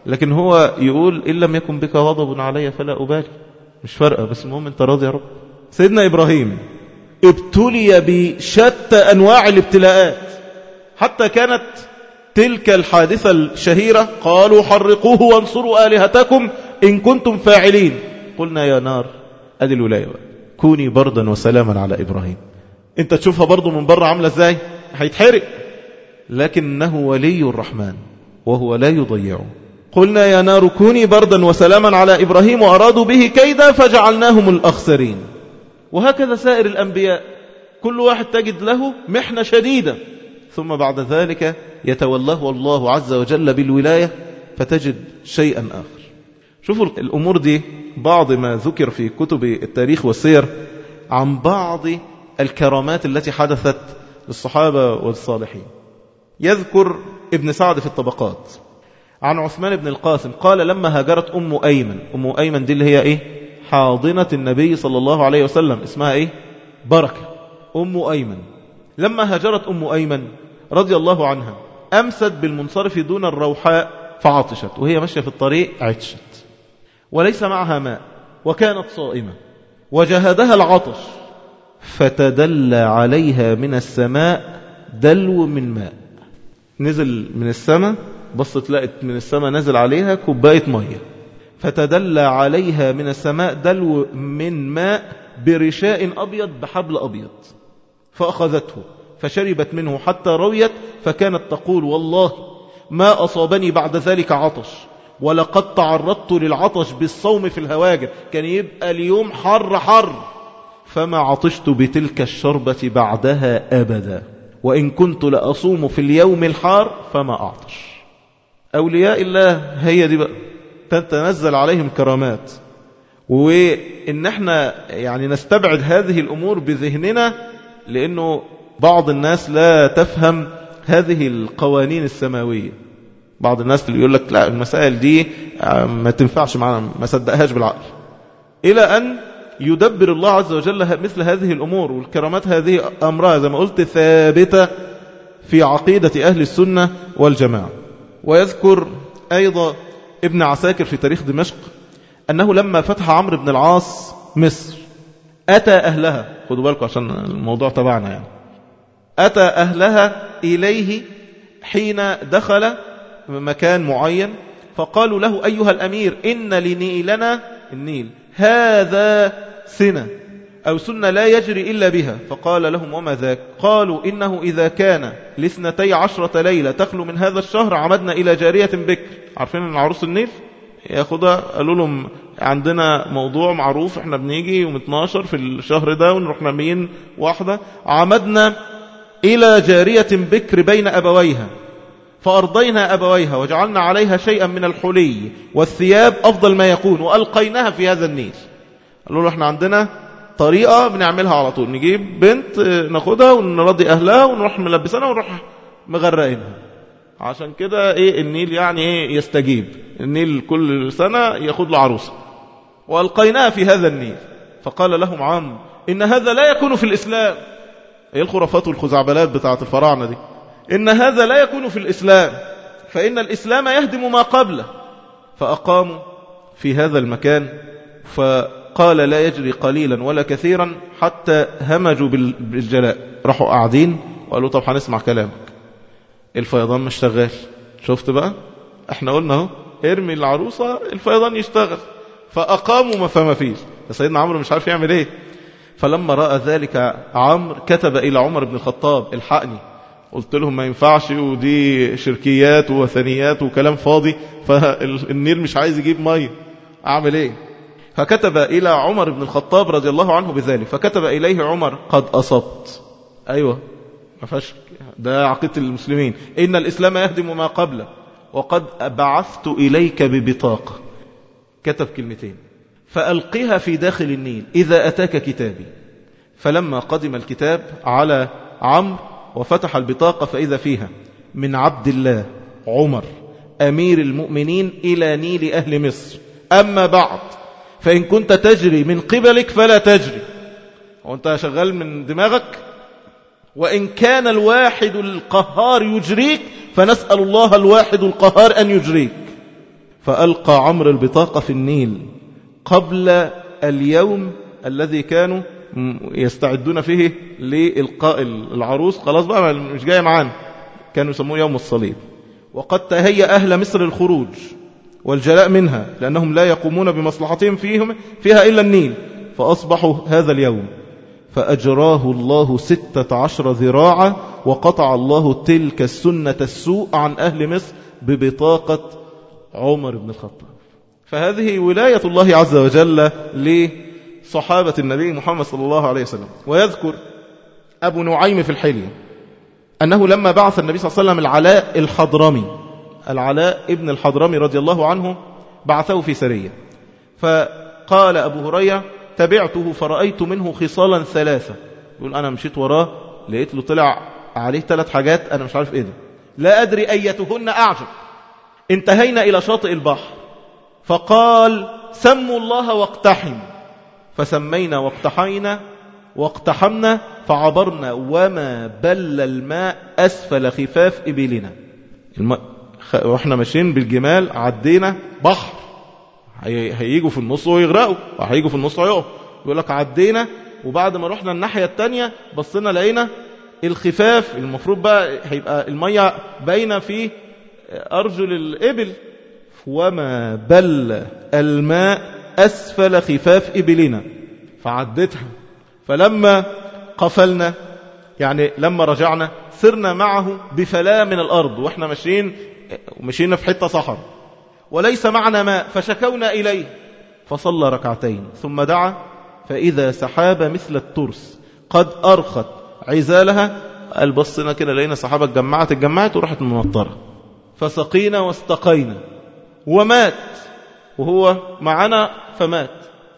لكن هو يقول إن لم يكن بك غضب علي فلا أبالي. مش فارقة بس المهم أنت راضي يا رب. سيدنا إبراهيم ابتلي بشتى أنواع الابتلاءات حتى كانت تلك الحادثة الشهيرة قالوا حرقوه وانصروا آلهتكم إن كنتم فاعلين. قلنا يا نار أدي الولاية بقى. كوني بردا وسلاما على إبراهيم. أنت تشوفها برضو من بره عاملة إزاي؟ هيتحرق. لكنه ولي الرحمن وهو لا يضيعه قلنا يا نار كوني بردا وسلاما على إبراهيم وأرادوا به كيدا فجعلناهم الأخسرين. وهكذا سائر الأنبياء كل واحد تجد له محنة شديدة. ثم بعد ذلك يتولاه الله عز وجل بالولاية فتجد شيئا آخر. شوفوا الأمور دي بعض ما ذكر في كتب التاريخ والسير عن بعض الكرامات التي حدثت للصحابة والصالحين. يذكر ابن سعد في الطبقات. عن عثمان بن القاسم قال لما هاجرت أم أيمن أم أيمن دي اللي هي إيه؟ حاضنة النبي صلى الله عليه وسلم اسمها إيه؟ بركة. أم أيمن. لما هاجرت أم أيمن رضي الله عنها أمست بالمنصرف دون الروحاء فعطشت وهي ماشية في الطريق عطشت. وليس معها ماء وكانت صائمة. وجهدها العطش فتدلى عليها من السماء دلو من ماء. نزل من السماء بصت لقت من السماء نزل عليها كوباية مية. فتدلى عليها من السماء دلو من ماء برشاء أبيض بحبل أبيض. فأخذته فشربت منه حتى رويت فكانت تقول والله ما أصابني بعد ذلك عطش ولقد تعرضت للعطش بالصوم في الهواجر كان يبقى اليوم حر حر فما عطشت بتلك الشربة بعدها أبدا وإن كنت لأصوم في اليوم الحار فما أعطش. أولياء الله هي دي بقى تتنزل عليهم كرامات وإن إحنا يعني نستبعد هذه الأمور بذهننا لأنه بعض الناس لا تفهم هذه القوانين السماوية. بعض الناس اللي يقول لك لا المسائل دي ما تنفعش معنا ما صدقهاش بالعقل. إلى أن يدبر الله عز وجل مثل هذه الأمور والكرامات هذه أمرها زي ما قلت ثابتة في عقيدة أهل السنة والجماعة. ويذكر أيضا ابن عساكر في تاريخ دمشق أنه لما فتح عمرو بن العاص مصر أتى أهلها خدوا بالكم عشان الموضوع تبعنا يعني. أتى أهلها إليه حين دخل مكان معين فقالوا له أيها الأمير إن لنيلنا النيل. هذا سنة أو سنة لا يجري إلا بها. فقال لهم وما ذاك؟ قالوا إنه إذا كان لاثنتي عشرة ليلة تخلو من هذا الشهر عمدنا إلى جارية بكر. عارفين أن عروس النيل؟ ياخدها قالوا لهم عندنا موضوع معروف إحنا بنيجي يوم 12 في الشهر ده ونروح نامين واحدة. عمدنا إلى جارية بكر بين أبويها فأرضينا أبويها وجعلنا عليها شيئا من الحلي والثياب أفضل ما يكون وألقيناها في هذا النيل. قالوا له إحنا عندنا طريقة بنعملها على طول نجيب بنت ناخدها ونرضي أهلها ونروح ملبسنا ونروح مغرقينها. عشان كده إيه النيل يعني إيه يستجيب. النيل كل سنة ياخد له عروسة. وألقيناها في هذا النيل. فقال لهم عم إن هذا لا يكون في الإسلام. إيه الخرافات والخزعبلات بتاعت الفراعنة دي. إن هذا لا يكون في الإسلام. فإن الإسلام يهدم ما قبله. فأقاموا في هذا المكان. فقال لا يجري قليلا ولا كثيرا حتى همجوا بالجلاء. راحوا قاعدين وقالوا طب هنسمع كلامك. الفيضان مش شغال. شفت بقى؟ إحنا قلنا اهو ارمي العروسة الفيضان يشتغل. فأقاموا ما فما فيش سيدنا عمرو مش عارف يعمل إيه. فلما رأى ذلك عمرو كتب إلى عمر بن الخطاب الحقني. قلت لهم ما ينفعش ودي شركيات ووثنيات وكلام فاضي فالنيل مش عايز يجيب مية. أعمل إيه؟ فكتب إلى عمر بن الخطاب رضي الله عنه بذلك. فكتب إليه عمر قد أصبت. أيوة. ما فيهاش ده عقيدة المسلمين. إن الإسلام يهدم ما قبله وقد بعثت إليك ببطاقة. كتب كلمتين. فألقها في داخل النيل. إذا أتاك كتابي. فلما قدم الكتاب على عمرو وفتح البطاقة فإذا فيها من عبد الله عمر أمير المؤمنين إلى نيل أهل مصر. أما بعد فإن كنت تجري من قبلك فلا تجري. وأنت شغال من دماغك؟ وإن كان الواحد القهار يجريك فنسأل الله الواحد القهار أن يجريك. فألقى عمرو البطاقة في النيل قبل اليوم الذي كانوا يستعدون فيه لإلقاء العروس. خلاص بقى مش جاية معانا. كانوا يسموه يوم الصليب. وقد تهيأ أهل مصر الخروج والجلاء منها لأنهم لا يقومون بمصلحتهم فيهم فيها إلا النيل. فأصبحوا هذا اليوم. فأجراه الله ستة عشر ذراعا وقطع الله تلك السنة السوء عن أهل مصر ببطاقة عمر بن الخطاب. فهذه ولاية الله عز وجل لصحابة النبي محمد صلى الله عليه وسلم. ويذكر أبو نعيم في الحلية أنه لما بعث النبي صلى الله عليه وسلم العلاء الحضرمي العلاء ابن الحضرمي رضي الله عنه بعثه في سرية. فقال أبو هريرة تبعته فرأيت منه خصالا ثلاثة. يقول أنا مشيت وراه لقيت له طلع عليه ثلاث حاجات أنا مش عارف إيه ده. لا أدري أيتهن أعجب. انتهينا إلى شاطئ البحر. فقال سموا الله واقتحم. فسمينا واقتحينا واقتحمنا فعبرنا وما بل الماء أسفل خفاف إبلنا. الماء وإحنا ماشيين بالجمال عدينا بحر. هيجوا في النص ويغرقوا. وهيجوا في النص ويقفوا يقول لك عدينا وبعد ما رحنا الناحية التانية بصينا لقينا الخفاف المفروض بقى هيبقى المية باينة في أرجل الإبل. وما بل الماء أسفل خفاف إبلنا. فعدتها فلما قفلنا يعني لما رجعنا سرنا معه بفلاة من الأرض. وإحنا ماشيين مشينا في حتة صحر وليس معنا ماء فشكونا إليه. فصلى ركعتين ثم دعا فإذا سحابة مثل الترس. قد أرخت عزالها قال بصنا كده لقينا سحابة اتجمعت اتجمعت وراحت ممطرة فسقينا واستقينا. ومات وهو معنا فمات.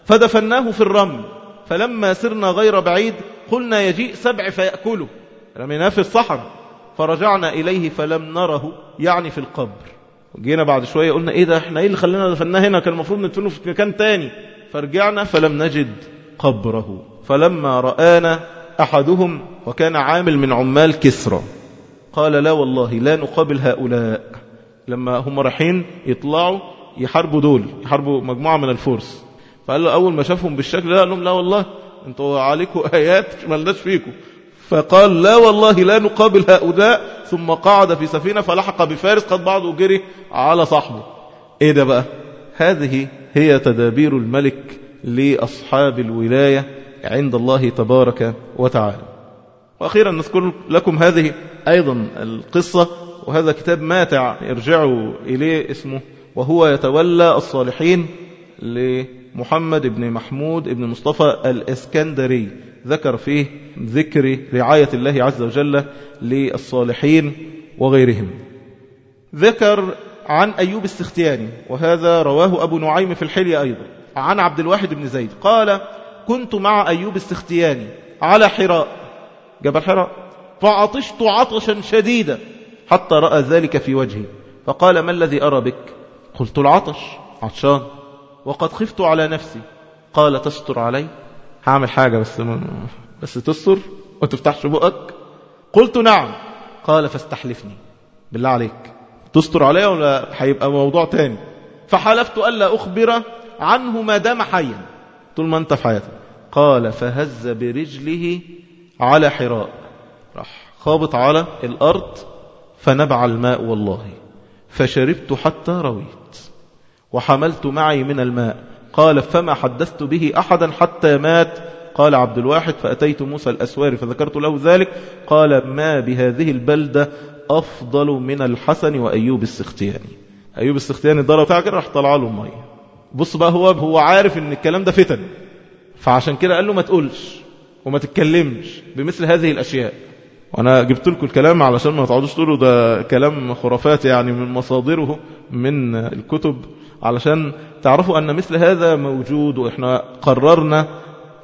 فدفناه في الرمل. فلما سرنا غير بعيد قلنا يجيء سبع فيأكله. رميناه في الصحراء فرجعنا إليه فلم نره يعني في القبر. جينا بعد شوية قلنا إيه ده إحنا إيه اللي خلينا دفناه هنا؟ كان المفروض ندفنه في مكان تاني. فرجعنا فلم نجد قبره. فلما رآنا أحدهم وكان عامل من عمال كسرى. قال لا والله لا نقابل هؤلاء. لما هم رايحين يطلعوا يحاربوا دول يحاربوا مجموعة من الفرس. فقال له أول ما شافهم بالشكل ده قال لهم لا والله أنتوا عليكم آيات ملناش فيكم. فقال لا والله لا نقابل هؤلاء. ثم قعد في سفينة فلحق بفارس قد بعضه جري على صاحبه. إيه ده بقى؟ هذه هي تدابير الملك لأصحاب الولاية عند الله تبارك وتعالى. وأخيرا نذكر لكم هذه أيضا القصة وهذا كتاب ماتع ارجعوا إليه اسمه وهو يتولى الصالحين لمحمد بن محمود بن مصطفى الإسكندري. ذكر فيه ذكر رعاية الله عز وجل للصالحين وغيرهم. ذكر عن أيوب السختياني وهذا رواه أبو نعيم في الحلية أيضا عن عبد الواحد بن زيد قال كنت مع أيوب السختياني على حراء. جبل حراء. فعطشت عطشا شديدا حتى رأى ذلك في وجهي فقال ما الذي أرى بك؟ قلت العطش عطشان وقد خفت على نفسي. قال تستر علي؟ هعمل حاجة بس بس تستر وتفتحش بقك. قلت نعم. قال فاستحلفني. بالله عليك. تستر علي ولا هيبقى موضوع تاني؟ فحلفت ألا أخبر عنه ما دام حيا. طول ما أنت في حياتك. قال فهز برجله على حراء. راح خابط على الأرض فنبع الماء والله. فشربت حتى رويت. وحملت معي من الماء. قال فما حدثت به أحدا حتى مات. قال عبد الواحد فأتيت موسى الأسواري فذكرت له ذلك. قال ما بهذه البلدة أفضل من الحسن وأيوب السختياني. أيوب السختياني ضرب فاكر راح طلع له المية بص بقى هو هو عارف إن الكلام ده فتن. فعشان كده قال له ما تقولش وما تتكلمش بمثل هذه الأشياء. وأنا جبت لكم الكلام علشان ما تقعدوش تقولوا ده كلام خرافات يعني من مصادره من الكتب. علشان تعرفوا أن مثل هذا موجود وإحنا قررنا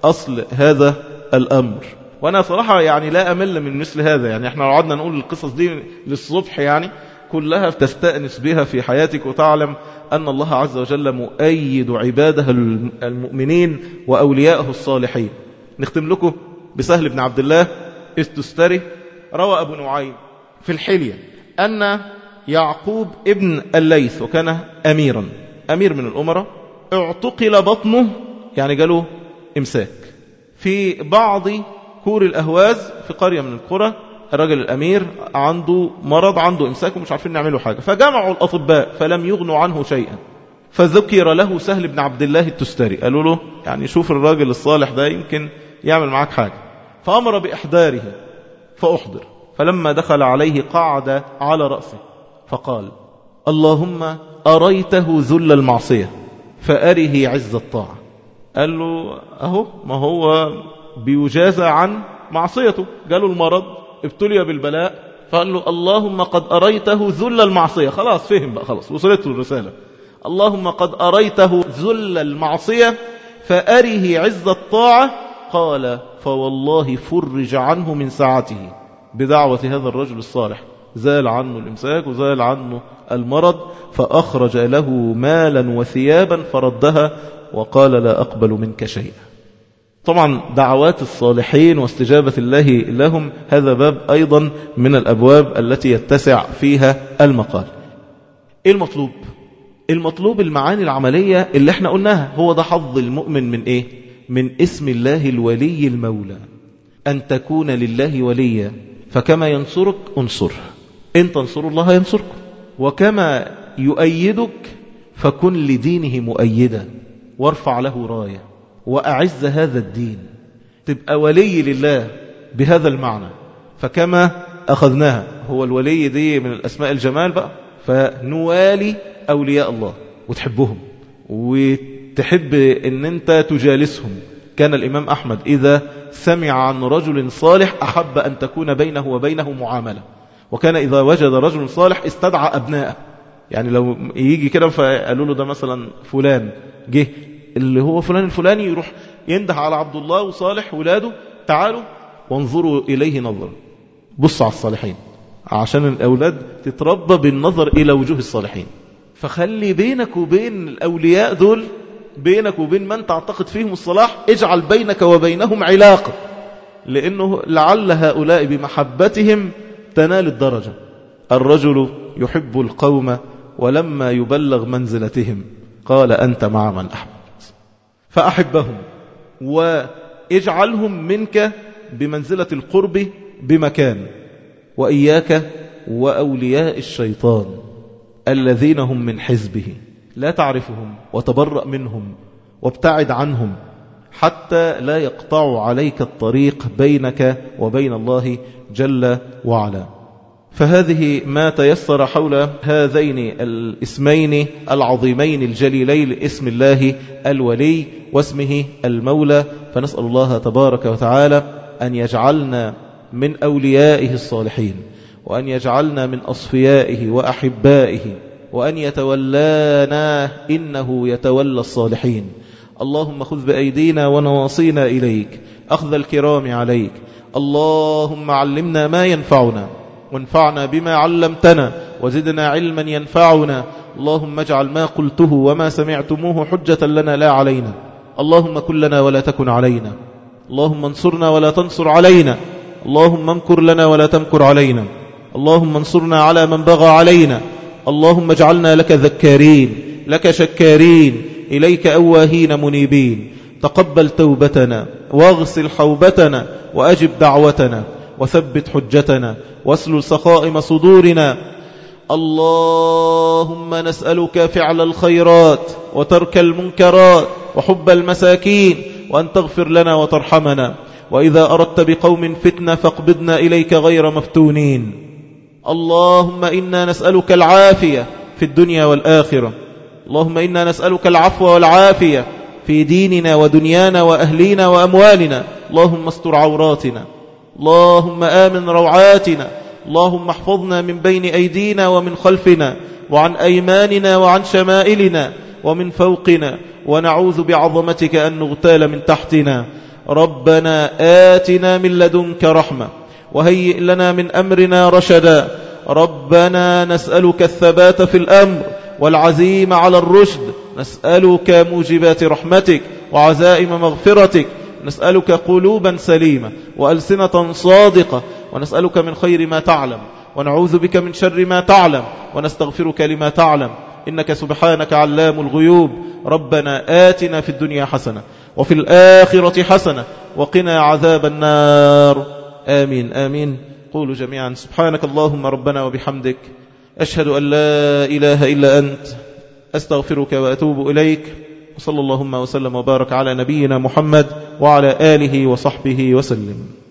أصل هذا الأمر. وأنا صراحة يعني لا أمل من مثل هذا. يعني إحنا قعدنا نقول القصص دي للصبح يعني كلها تستأنس بها في حياتك وتعلم أن الله عز وجل مؤيد عباده المؤمنين وأولياءه الصالحين. نختم لكم بسهل بن عبد الله استستري روى أبو نعيم في الحلية أن يعقوب ابن الليث وكان أميرا. أمير من الأمراء اعتقل بطنه يعني قالوا إمساك. في بعض كور الأهواز في قرية من القرى الرجل الأمير عنده مرض عنده إمساك ومش عارفين نعمله حاجة. فجمعوا الأطباء فلم يغنوا عنه شيئا. فذكر له سهل بن عبد الله التستري. قالوا له يعني شوف الراجل الصالح ده يمكن يعمل معاك حاجة. فأمر بإحضاره فأحضر. فلما دخل عليه قعد على رأسه فقال اللهم أريته ذل المعصية فأره عز الطاعة. قال له أهو ما هو بيجازى عن معصيته. قالوا المرض ابتلي بالبلاء. فقال له اللهم قد أريته ذل المعصية. خلاص فهم بقى خلاص وصلته الرسالة. اللهم قد أريته ذل المعصية فأره عز الطاعة. قال فوالله فرج عنه من ساعته. بدعوة هذا الرجل الصالح زال عنه الإمساك وزال عنه المرض فأخرج له مالا وثيابا فردها وقال لا أقبل منك شيئا. طبعا دعوات الصالحين واستجابة الله لهم هذا باب أيضا من الأبواب التي يتسع فيها المقال. إيه المطلوب؟ المطلوب المعاني العملية اللي إحنا قلناها؟ هو ده حظ المؤمن من إيه؟ من اسم الله الولي المولى. أن تكون لله وليا فكما ينصرك انصره. إن تنصروا الله ينصركم. وكما يؤيدك فكن لدينه مؤيدا وارفع له راية وأعز هذا الدين. تبقى ولي لله بهذا المعنى. فكما أخذناها. هو الولي دي من الأسماء الجمال بقى. فنوالي أولياء الله وتحبهم. وتحب أن أنت تجالسهم. كان الإمام أحمد إذا سمع عن رجل صالح أحب أن تكون بينه وبينه معاملة. وكان إذا وجد رجل صالح استدعى أبناءه. يعني لو يجي كده فقالوا له ده مثلا فلان جه اللي هو فلان الفلاني يروح ينده على عبد الله وصالح ولاده تعالوا وانظروا إليه نظرا بص على الصالحين عشان الأولاد تتربى بالنظر إلى وجوه الصالحين. فخلي بينك وبين الأولياء دول بينك وبين من تعتقد فيهم الصلاح اجعل بينك وبينهم علاقة. لأنه لعل هؤلاء بمحبتهم تنال الدرجة. الرجل يحب القوم ولما يبلغ منزلتهم قال أنت مع من أحببت. فأحبهم واجعلهم منك بمنزلة القرب بمكان وإياك وأولياء الشيطان الذين هم من حزبه. لا تعرفهم وتبرأ منهم وابتعد عنهم حتى لا يقطعوا عليك الطريق بينك وبين الله جل وعلا. فهذه ما تيسر حول هذين الاسمين العظيمين الجليلين اسم الله الولي واسمه المولى. فنسأل الله تبارك وتعالى أن يجعلنا من أوليائه الصالحين وأن يجعلنا من أصفيائه وأحبائه وأن يتولانا إنه يتولى الصالحين. اللهم خذ بأيدينا ونواصينا إليك. أخذ الكرام عليك. اللهم علمنا ما ينفعنا وانفعنا بما علمتنا وزدنا علما ينفعنا. اللهم اجعل ما قلته وما سمعتموه حجة لنا لا علينا. اللهم كن لنا ولا تكن علينا. اللهم انصرنا ولا تنصر علينا. اللهم امكر لنا ولا تمكر علينا. اللهم انصرنا على من بغى علينا. اللهم اجعلنا لك ذكارين لك شكارين. إليك أواهين منيبين. تقبل توبتنا واغسل حوبتنا وأجب دعوتنا وثبت حجتنا واسلل سخائم صدورنا. اللهم نسألك فعل الخيرات وترك المنكرات وحب المساكين وأن تغفر لنا وترحمنا. وإذا أردت بقوم فتنة فاقبضنا إليك غير مفتونين. اللهم إنا نسألك العافية في الدنيا والآخرة. اللهم إنا نسألك العفو والعافية في ديننا ودنيانا وأهلينا وأموالنا. اللهم استر عوراتنا. اللهم آمن روعاتنا. اللهم احفظنا من بين أيدينا ومن خلفنا وعن أيماننا وعن شمائلنا ومن فوقنا. ونعوذ بعظمتك أن نغتال من تحتنا. ربنا آتنا من لدنك رحمة وهيئ لنا من أمرنا رشدا. ربنا نسألك الثبات في الأمر والعزيم على الرشد. نسألك موجبات رحمتك وعزائم مغفرتك. نسألك قلوبا سليمة وألسنة صادقة. ونسألك من خير ما تعلم. ونعوذ بك من شر ما تعلم. ونستغفرك لما تعلم. إنك سبحانك علام الغيوب. ربنا آتنا في الدنيا حسنة وفي الآخرة حسنة وقنا عذاب النار. آمين آمين. قولوا جميعا سبحانك اللهم ربنا وبحمدك. أشهد أن لا إله إلا أنت أستغفرك وأتوب إليك. وصلى اللهم وسلم وبارك على نبينا محمد وعلى آله وصحبه وسلم.